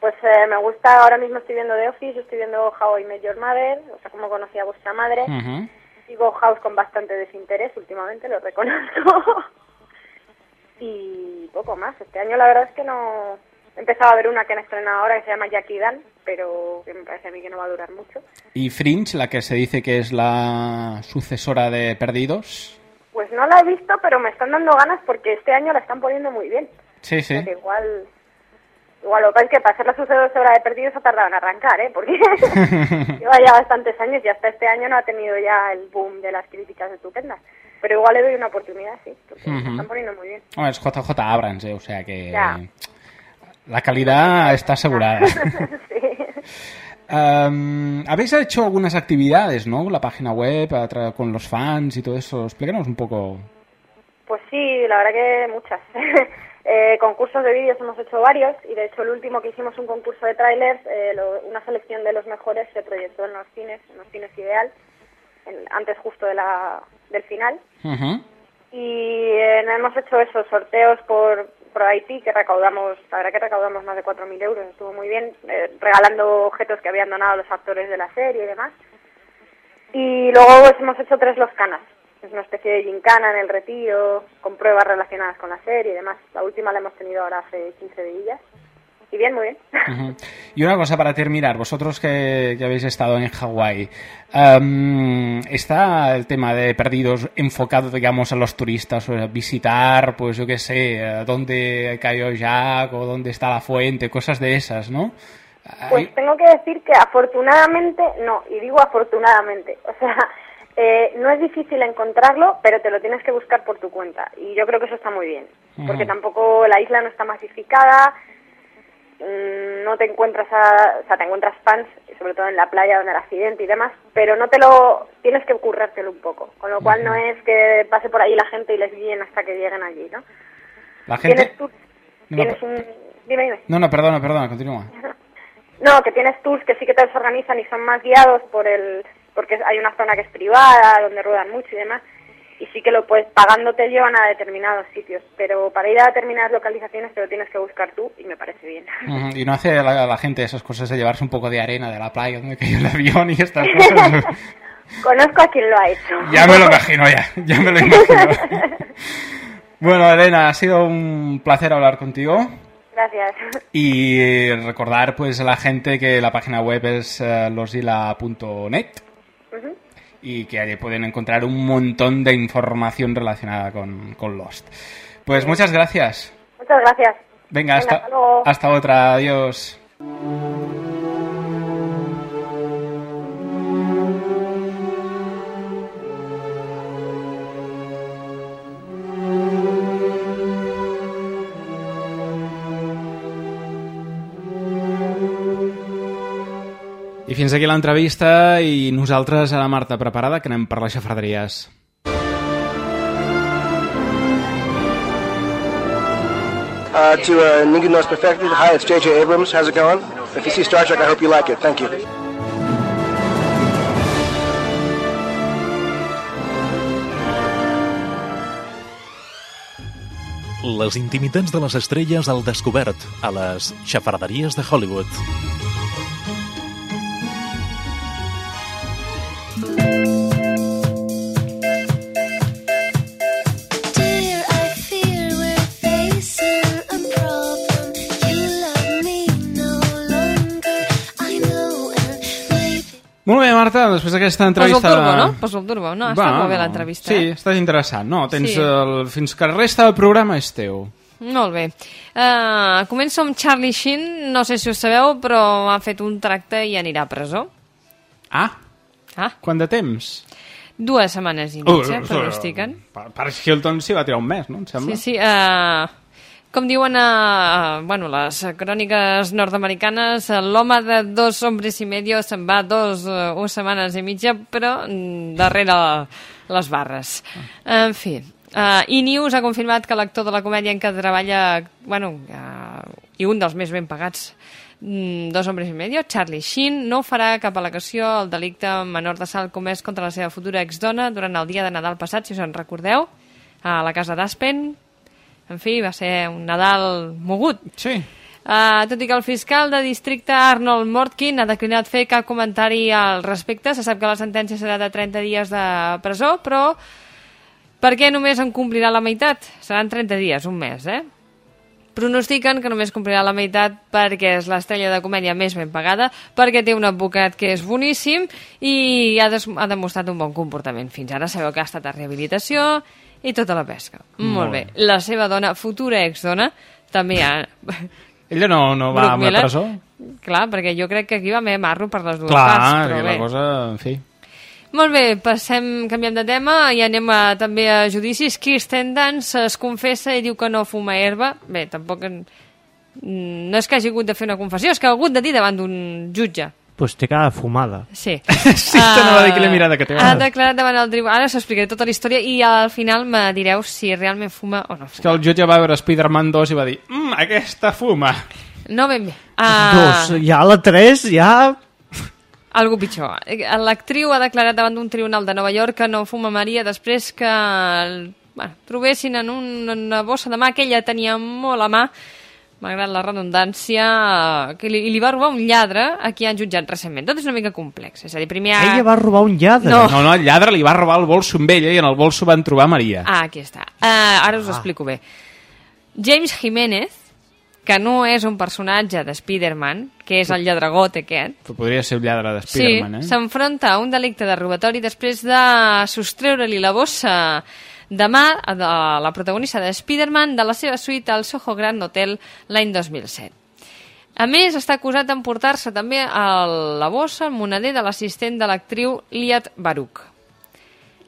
pues eh, me gusta, ahora mismo estoy viendo The Office, estoy viendo How I Met Your Mother, o sea, cómo conocí a vuestra madre. Ujú. Sigo House con bastante desinterés últimamente, lo reconozco. y poco más. Este año la verdad es que no... He empezado a ver una que han estrenado ahora que se llama Jackie Dan, pero que me parece a mí que no va a durar mucho. Y Fringe, la que se dice que es la sucesora de Perdidos. Pues no la he visto, pero me están dando ganas porque este año la están poniendo muy bien. Sí, sí. sea que igual... Igual lo que pasa es que para ser la sucesora de Perdidos ha tardado en arrancar, ¿eh? Porque lleva ya bastantes años y hasta este año no ha tenido ya el boom de las críticas estupendas. Pero igual le doy una oportunidad, sí, porque Ujú. se están poniendo muy bien. Bueno, es JJ Abrams, eh, o sea que Ya. La calidad está asegurada. Am, Habéis hecho algunas actividades, ¿no? La página web, con los fans y todo eso. Explícanos un poco. Pues sí, la verdad que muchas. Eh, concursos de vídeos hemos hecho varios y de hecho el último que hicimos un concurso de trailers, eh, lo- una selección de los mejores se proyectó en los cines, en los cines ideal, en- antes justo de la, del final. Y eh, hemos hecho esos sorteos por, por IT que recaudamos, la que recaudamos más de 4.000 euros, estuvo muy bien, eh, regalando objetos que habían donado los actores de la serie y demás. Y luego pues, hemos hecho tres los canas, es una especie de gincana en el retiro, con pruebas relacionadas con la serie y demás. La última la hemos tenido ahora hace 15 días. Y bien, muy bien. Y una cosa para terminar, vosotros que, que habéis estado en Hawái, am, ¿está el tema de perdidos enfocado, digamos, a los turistas, o a visitar, pues yo qué sé, eh, dónde cayó Jack o dónde está la fuente, cosas de esas, ¿no? Pues tengo que decir que afortunadamente, no, y digo afortunadamente, o sea, eh, no es difícil encontrarlo, pero te lo tienes que buscar por tu cuenta. Y yo creo que eso está muy bien, porque tampoco la isla no está masificada, no te encuentras a, o sea, te encuentras fans, sobre todo en la playa donde el accidente y demás, pero no te lo, tienes que currártelo un poco, con lo cual no es que pase por ahí la gente y les guíen hasta que lleguen allí, ¿no? La gente... Tienes, tours- No, tienes un, dime, dime. No, no, perdona, perdona, continúa. No, que tienes tours que sí que te los organizan y son más guiados por el porque hay una zona que es privada, donde ruedan mucho y demás, y sí que lo puedes, pagando te llevan a determinados sitios, pero para ir a determinadas localizaciones te lo tienes que buscar tú y me parece bien. Y no hace la, la gente esas cosas de llevarse un poco de arena de la playa donde cayó el avión y estas cosas. Conozco a quien lo ha hecho. ya me lo imagino, ya, ya me lo imagino. bueno, Elena, ha sido un placer hablar contigo. Gracias. Y recordar pues a la gente que la página web es eh, losila.net Ujú. Y que allí pueden encontrar un montón de información relacionada con, con Lost. Pues muchas gracias. Muchas gracias. Venga, Venga, hasta, hasta otra. Adiós. I fins aquí l'entrevista i nosaltres, a la Marta, preparada, que anem per les xafarderies. Uh, to uh, Nigga Knows Perfected, hi, it's J.J. Abrams. How's it going? If you see Star Trek, I hope you like it. Thank you. Les intimitats de les estrelles al descobert a les xafarderies de Hollywood. Molt bé, Marta, després d'aquesta Poso el entrevista... turbo, no? Poso el turbo. No, està molt bé l'entrevista. Sí, Eh? estàs interessant. No, tens Sí. el... fins que la resta del programa és teu. Molt bé. Uh, començo amb Charlie Sheen. No sé si ho sabeu, però ha fet un tracte i anirà a presó. Ah, Ah, quant de temps? dues setmanes i Uh, mitja, uh, pronostiquen. Per, per Hilton s'hi va tirar un mes, no? Em sembla. Sí, sí. Uh, com diuen a, bueno, les cròniques nord-americanes, eh, l'home de dos hombres i medio se'n va dos unes setmanes i mitja, però mm, darrere les barres. En fi, uh, E-News ha confirmat que l'actor de la comèdia en què treballa, bueno, uh, i un dels més ben pagats, mm, dos hombres i medio, Charlie Sheen, no farà cap al·legació al delicte menor d'assalt comès contra la seva futura exdona durant el dia de Nadal passat, si us en recordeu, a la casa d'Aspen. En fi, va ser un Nadal mogut. Sí. Uh, tot i que el fiscal de districte Arnold Mortkin ha declinat fer cap comentari al respecte, se sap que la sentència serà de 30 dies de presó, però per què només en complirà la meitat? Seran 30 dies, un mes, eh? Pronostiquen que només complirà la meitat perquè és l'estrella de comèdia més ben pagada, perquè té un advocat que és boníssim i ha, ha demostrat un bon comportament. Fins ara sabeu que ha estat a rehabilitació i tota la pesca. Molt, Molt bé. bé. La seva dona, futura exdona, també ha... Ella no, no va amb la presó? Clar, perquè jo crec que aquí va haver marro per les dues Clar, parts. Bé. la cosa, en fi... Molt bé, passem, canviem de tema i anem a, també a judicis. Kirsten Dunst es confessa i diu que no fuma herba. Bé, tampoc... En... No és que hagi hagut de fer una confessió, és que ha hagut de dir davant d'un jutge. Pues té cara fumada. Sí. Sí, t'anava a dir quina mirada que té. Ha declarat davant el tribunal... Ara s'explicaré tota la història i al final me direu si realment fuma o no És fuma. que el jutge va veure Spider-Man 2 i va dir mm, aquesta fuma. No ben bé. Ah. Ah, Dos, ja la 3, ja... Algo pitjor. L'actriu ha declarat davant d'un tribunal de Nova York que no fumamaria després que bueno, trobessin en un- en una bossa de mà que ella tenia molt a mà, malgrat la redundància, que li, li va robar un lladre a qui han jutjat recentment. Tot és una mica complex. És a dir, primer... ha- Ella va robar un lladre. No. No, no, el lladre li va robar el bolso amb ella i en el bolso van trobar Maria. Ah, aquí està. Uh, ara us ho explico bé. James Jiménez, que no és un personatge de Spider-Man, que és el lladregot aquest, Però podria ser el lladre de Sí, Spider-Man, eh? s'enfronta a un delicte de robatori després de sostreure-li la bossa de mà de la protagonista de Spider-Man de la seva suite al Soho Grand Hotel l'any 2007. A més, està acusat d'emportar-se també a la bossa el moneder de l'assistent de l'actriu Liat Baruch.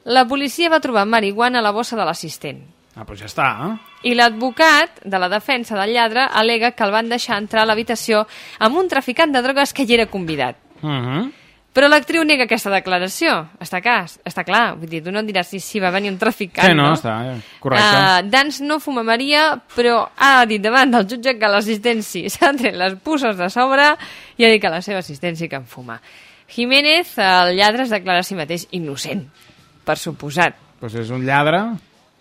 La policia va trobar marihuana a la bossa de l'assistent. Ah, doncs ja està, eh? I l'advocat de la defensa del lladre alega que el van deixar entrar a l'habitació amb un traficant de drogues que hi era convidat. Uh -huh. Però l'actriu nega aquesta declaració. Està clar, està clar. Vull dir, tu no em diràs si, si va venir un traficant, Sí, no, no? està, eh, correcte. Uh, Dans no fumamaria, però ha dit davant del jutge que l'assistent sí. S'ha tret les pusses de sobre i ha dit que la seva assistent sí que en fuma. Jiménez, el lladre, es declara a si mateix innocent, per suposat. Doncs és un lladre...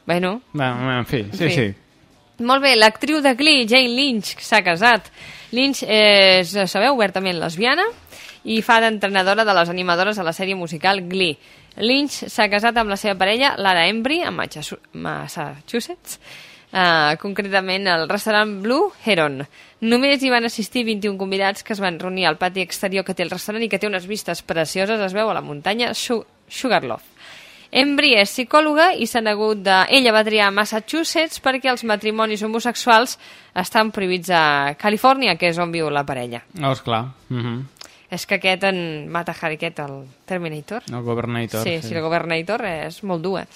Bueno, Bueno, en fi, sí, En fi. sí. Molt bé, l'actriu de Glee, Jane Lynch, s'ha casat. Lynch és, sabeu, obertament lesbiana i fa d'entrenadora de les animadores de la sèrie musical Glee. Lynch s'ha casat amb la seva parella, Lara Embry, a Massachu- Massachusetts, uh, concretament al restaurant Blue Heron. Només hi van assistir 21 convidats que es van reunir al pati exterior que té el restaurant i que té unes vistes precioses, es veu a la muntanya Su- Sugarloaf. Embry és psicòloga i s'ha hagut de... Ella va triar Massachusetts perquè els matrimonis homosexuals estan prohibits a Califòrnia, que és on viu la parella. No, esclar. Uh -huh. És que aquest en mata Harry, aquest, el Terminator. El Governator. Sí, sí, el Governator és molt dur, eh?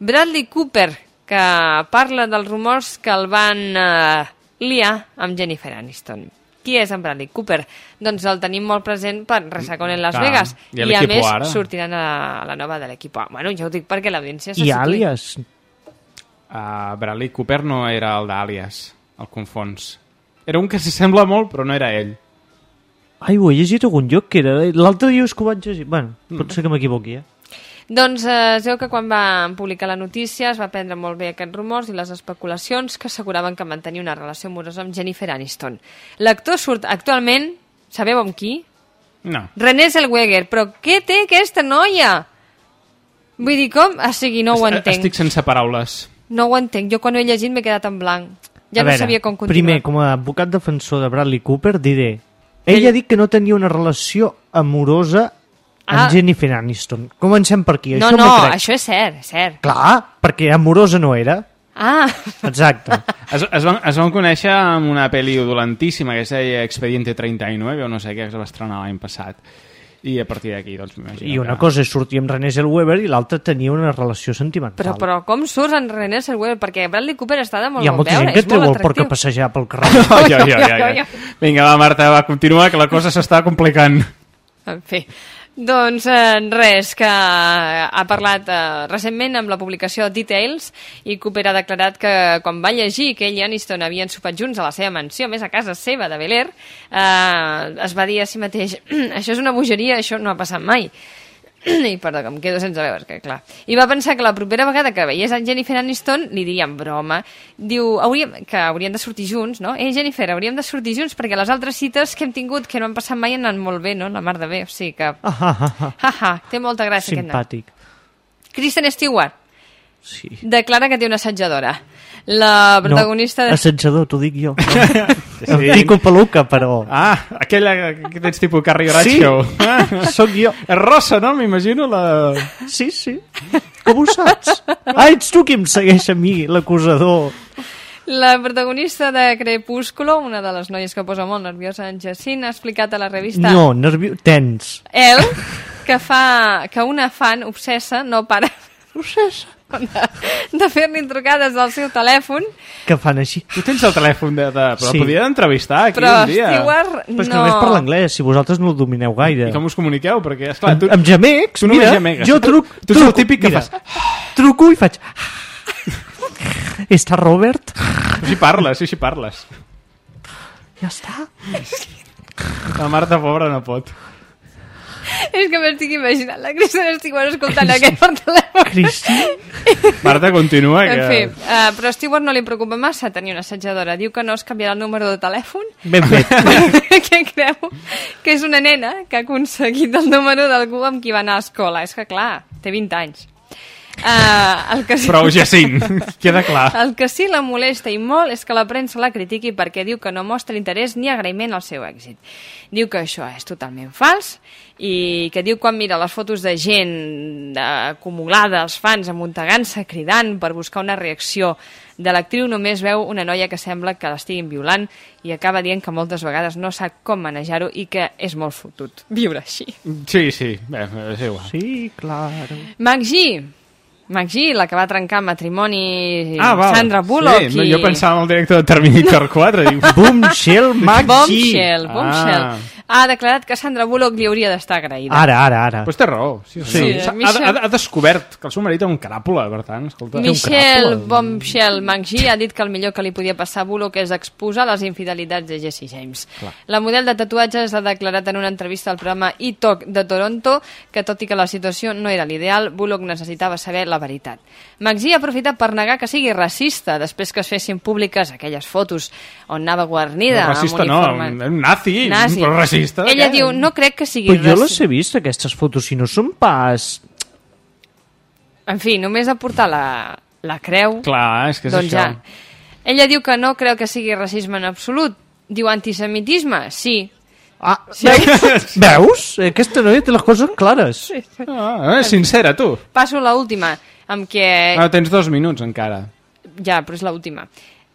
Bradley Cooper, que parla dels rumors que el van eh, liar amb Jennifer Aniston. Qui és en Bradley Cooper? Doncs el tenim molt present per Resacón en Las Clar, Vegas. i a I a més ara. sortiran a la nova de l'equip A. Bueno, ja ho dic perquè l'audiència I àlies. Uh, Bradley Cooper no era el d'Àlies, el confons. Era un que s'assembla molt, però no era ell. Ai, ho he llegit a algun lloc que era... L'altre dia és que ho vaig llegir. Bueno, pot ser que m'equivoqui, eh? Doncs eh, es veu que quan van publicar la notícia es va prendre molt bé aquests rumors i les especulacions que asseguraven que mantenia una relació amorosa amb Jennifer Aniston. L'actor surt actualment, sabeu amb qui? No. René Zellweger. Però què té aquesta noia? Vull dir, com? O sigui, no ho Est- entenc. Estic sense paraules. No ho entenc. Jo quan ho he llegit m'he quedat en blanc. Ja a no veure, sabia com continuar. Primer, com a advocat defensor de Bradley Cooper, diré... Ell, Ell- ha dit que no tenia una relació amorosa Ah. amb Jennifer Aniston. Comencem per aquí. No, això no, m'ho crec. això és cert, és cert. Clar, perquè amorosa no era. Ah, Exacte. Es, es, van, es van conèixer amb una pel·li dolentíssima que es deia Expediente 39 o no sé què, que es va estrenar l'any passat. I a partir d'aquí, doncs, m'imagino I una que... cosa és sortir amb René Zellweger i l'altra tenia una relació sentimental. però, però com surts en René Zellweger? Perquè Bradley Cooper està de molt Hi ha bon molta veure, gent que és molt treu el porc a atractiu. passejar pel carrer. Ai, ai, ai, ai, ai. Vinga, va, Marta, va, continua, que la cosa s'està complicant. En fi, doncs eh, res, que ha parlat eh, recentment amb la publicació Details i Cooper ha declarat que quan va llegir que ell i Aniston havien sopat junts a la seva mansió, més a casa seva de Bel Air, eh, es va dir a si mateix això és una bogeria, això no ha passat mai. I perdó, que em quedo sense veure, que clar. I va pensar que la propera vegada que veiés en Jennifer Aniston li diria en broma, diu hauríem, que haurien de sortir junts, no? Eh, Jennifer, hauríem de sortir junts perquè les altres cites que hem tingut que no han passat mai han anat molt bé, no? La mar de bé, o sigui que... Ah, ah, ah, ah. Ha, ha, té molta gràcia aquest noi. Simpàtic. Kristen Stewart Sí. declara que té una assetjadora. La protagonista... No, de... assetjador, t'ho dic jo. Sí. Em pico peluca, però... Ah, aquella que tens tipus Carrie Sí, Bradshaw. Ah, sóc jo. És rossa, no? M'imagino la... Sí, sí. Com ho saps? Ah, ets tu qui em segueix a mi, l'acusador. La protagonista de Crepúsculo, una de les noies que posa molt nerviosa en Jacint, ha explicat a la revista No, nerviós... Tens. El que fa que una fan obsessa no para obsessa de, de fer-li trucades al seu telèfon Que fan així. Tu tens el telèfon de... de però Sí. podria entrevistar aquí però un dia. Stewart Però és que no... només parla anglès, si vosaltres no el domineu gaire. I com us comuniqueu? Perquè, esclar, tu... amb gemecs, tu només mira, gemegues. jo truc, Tu el truco, típic que mira, fas... Truco i faig... Està Robert? Sí parles, sí, sí parles. Ja està. La Marta, pobra, no pot. És que m'estic imaginant la Kristen Stewart escoltant aquest per telèfon. Cristi? Marta, continua. Que... En fi, uh, però a Stewart no li preocupa massa tenir una assetjadora. Diu que no es canviarà el número de telèfon Ben fet. que creu que és una nena que ha aconseguit el número d'algú amb qui va anar a escola. És que, clar, té 20 anys. Uh, el que sí... Prou, Jacint, queda clar. El que sí la molesta i molt és que la premsa la critiqui perquè diu que no mostra interès ni agraïment al seu èxit. Diu que això és totalment fals i que diu quan mira les fotos de gent acumulada, els fans amuntegant-se, cridant per buscar una reacció de l'actriu només veu una noia que sembla que l'estiguin violant i acaba dient que moltes vegades no sap com manejar-ho i que és molt fotut viure així. Sí, sí, bé, és igual. Sí, claro. Mac G, la que va trencar matrimoni Ah, val. Sandra Bullock Sí, no, i... jo pensava en el director de Terminator 4. Dic, Boomshell Mac G. Bombshell, Bombshell. Ah. Ha declarat que Sandra Bullock li hauria d'estar agraïda. Ara, ara, ara. Pues té raó. Sí, sí. Sí. Ha, ha, ha descobert que el seu marit té un caràpula, per tant, escolta. Michelle Bombshell McGee ha dit que el millor que li podia passar a Bullock és exposar les infidelitats de Jesse James. Clar. La model de tatuatges ha declarat en una entrevista al programa E-Talk de Toronto que, tot i que la situació no era l'ideal, Bullock necessitava saber la veritat. McGee ha aprofitat per negar que sigui racista després que es fessin públiques aquelles fotos on anava guarnida No, racista amb no, uniforme. un nazi, Nazi. però racista. Ella què? diu, no crec que sigui Però jo les he vist, aquestes fotos, si no són pas... En fi, només aportar la, la creu... Clar, és que és doncs això. ja. Ella diu que no creu que sigui racisme en absolut. Diu antisemitisme? Sí. Ah, sí. Veus? Aquesta noia té les coses clares. Sí, sí. Ah, eh, sincera, tu. Passo a l'última, amb què... Ah, tens dos minuts encara. Ja, però és l'última.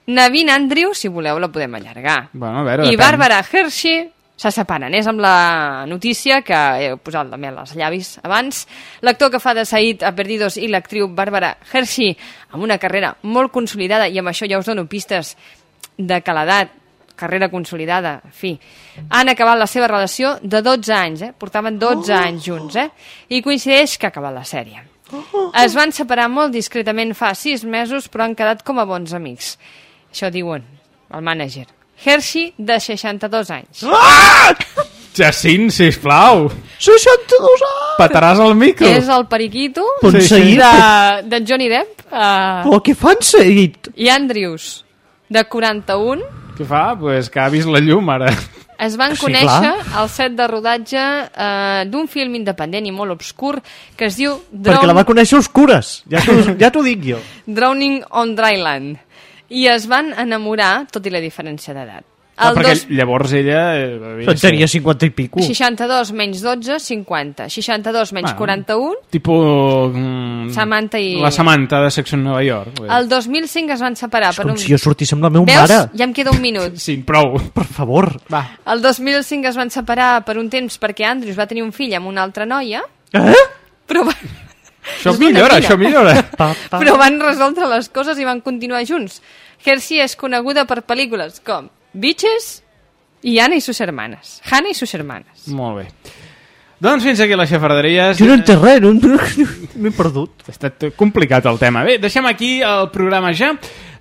Navin Andrew, si voleu, la podem allargar. Bueno, a veure, I depèn. Bàrbara Hershey se separen. És amb la notícia que he posat la mel als llavis abans. L'actor que fa de Said a Perdidos i l'actriu Bàrbara Hershey, amb una carrera molt consolidada, i amb això ja us dono pistes de que l'edat, carrera consolidada, en fi, han acabat la seva relació de 12 anys, eh? portaven 12 oh. anys junts, eh? i coincideix que ha acabat la sèrie. Es van separar molt discretament fa 6 mesos, però han quedat com a bons amics. Això diuen el mànager. Hershey, de 62 anys. Ah! Jacint, sisplau. 62 anys! Pataràs el micro. És el periquito Pon Sí, sí. de, de Johnny Depp uh, Però què fan seguit? i Andrews, de 41. Què fa? Pues que ha vist la llum, ara. Es van Sí, conèixer clar. al set de rodatge uh, d'un film independent i molt obscur que es diu Perquè la va conèixer oscures. Ja t'ho ja t'ho dic jo. Drowning on Dry Land. I es van enamorar, tot i la diferència d'edat. Ah, El perquè dos- llavors ella... Eh, ser Tenia 50 i pico. 62 menys 12, 50. 62 menys Ah. 41, Tipo... Mm, Samantha i- La Samantha de Sex en Nova York. dir. el 2005 es van separar És per com un... si jo sortís amb la meva Veus? mare. Ja em queda un minut. Sí, prou. Per favor. Va. El 2005 es van separar per un temps perquè Andrews va tenir un fill amb una altra noia, Eh? però, va... Això una millora, això millora. Pa, pa. però van resoldre les coses i van continuar junts. Hersey és coneguda per pel·lícules com Bitches i Anna i sus hermanes. Hannah i sus hermanes. Molt bé. Doncs fins aquí les xafarderies. Jo no entenc res, no, no, m'he perdut. Ha estat complicat el tema. Bé, deixem aquí el programa ja.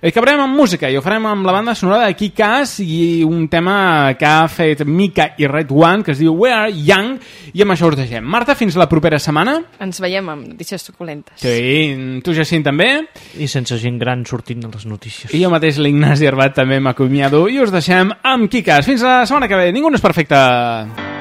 I acabarem amb música i ho farem amb la banda sonora de Kikas i un tema que ha fet Mika i Red One que es diu We Are Young i amb això us deixem. Marta, fins la propera setmana. Ens veiem amb notícies suculentes. Sí, tu Jacint també. I sense gent gran sortint a les notícies. I jo mateix, l'Ignasi Arbat, també m'acomiado i us deixem amb Kikas. Fins la setmana que ve. Ningú no és perfecte.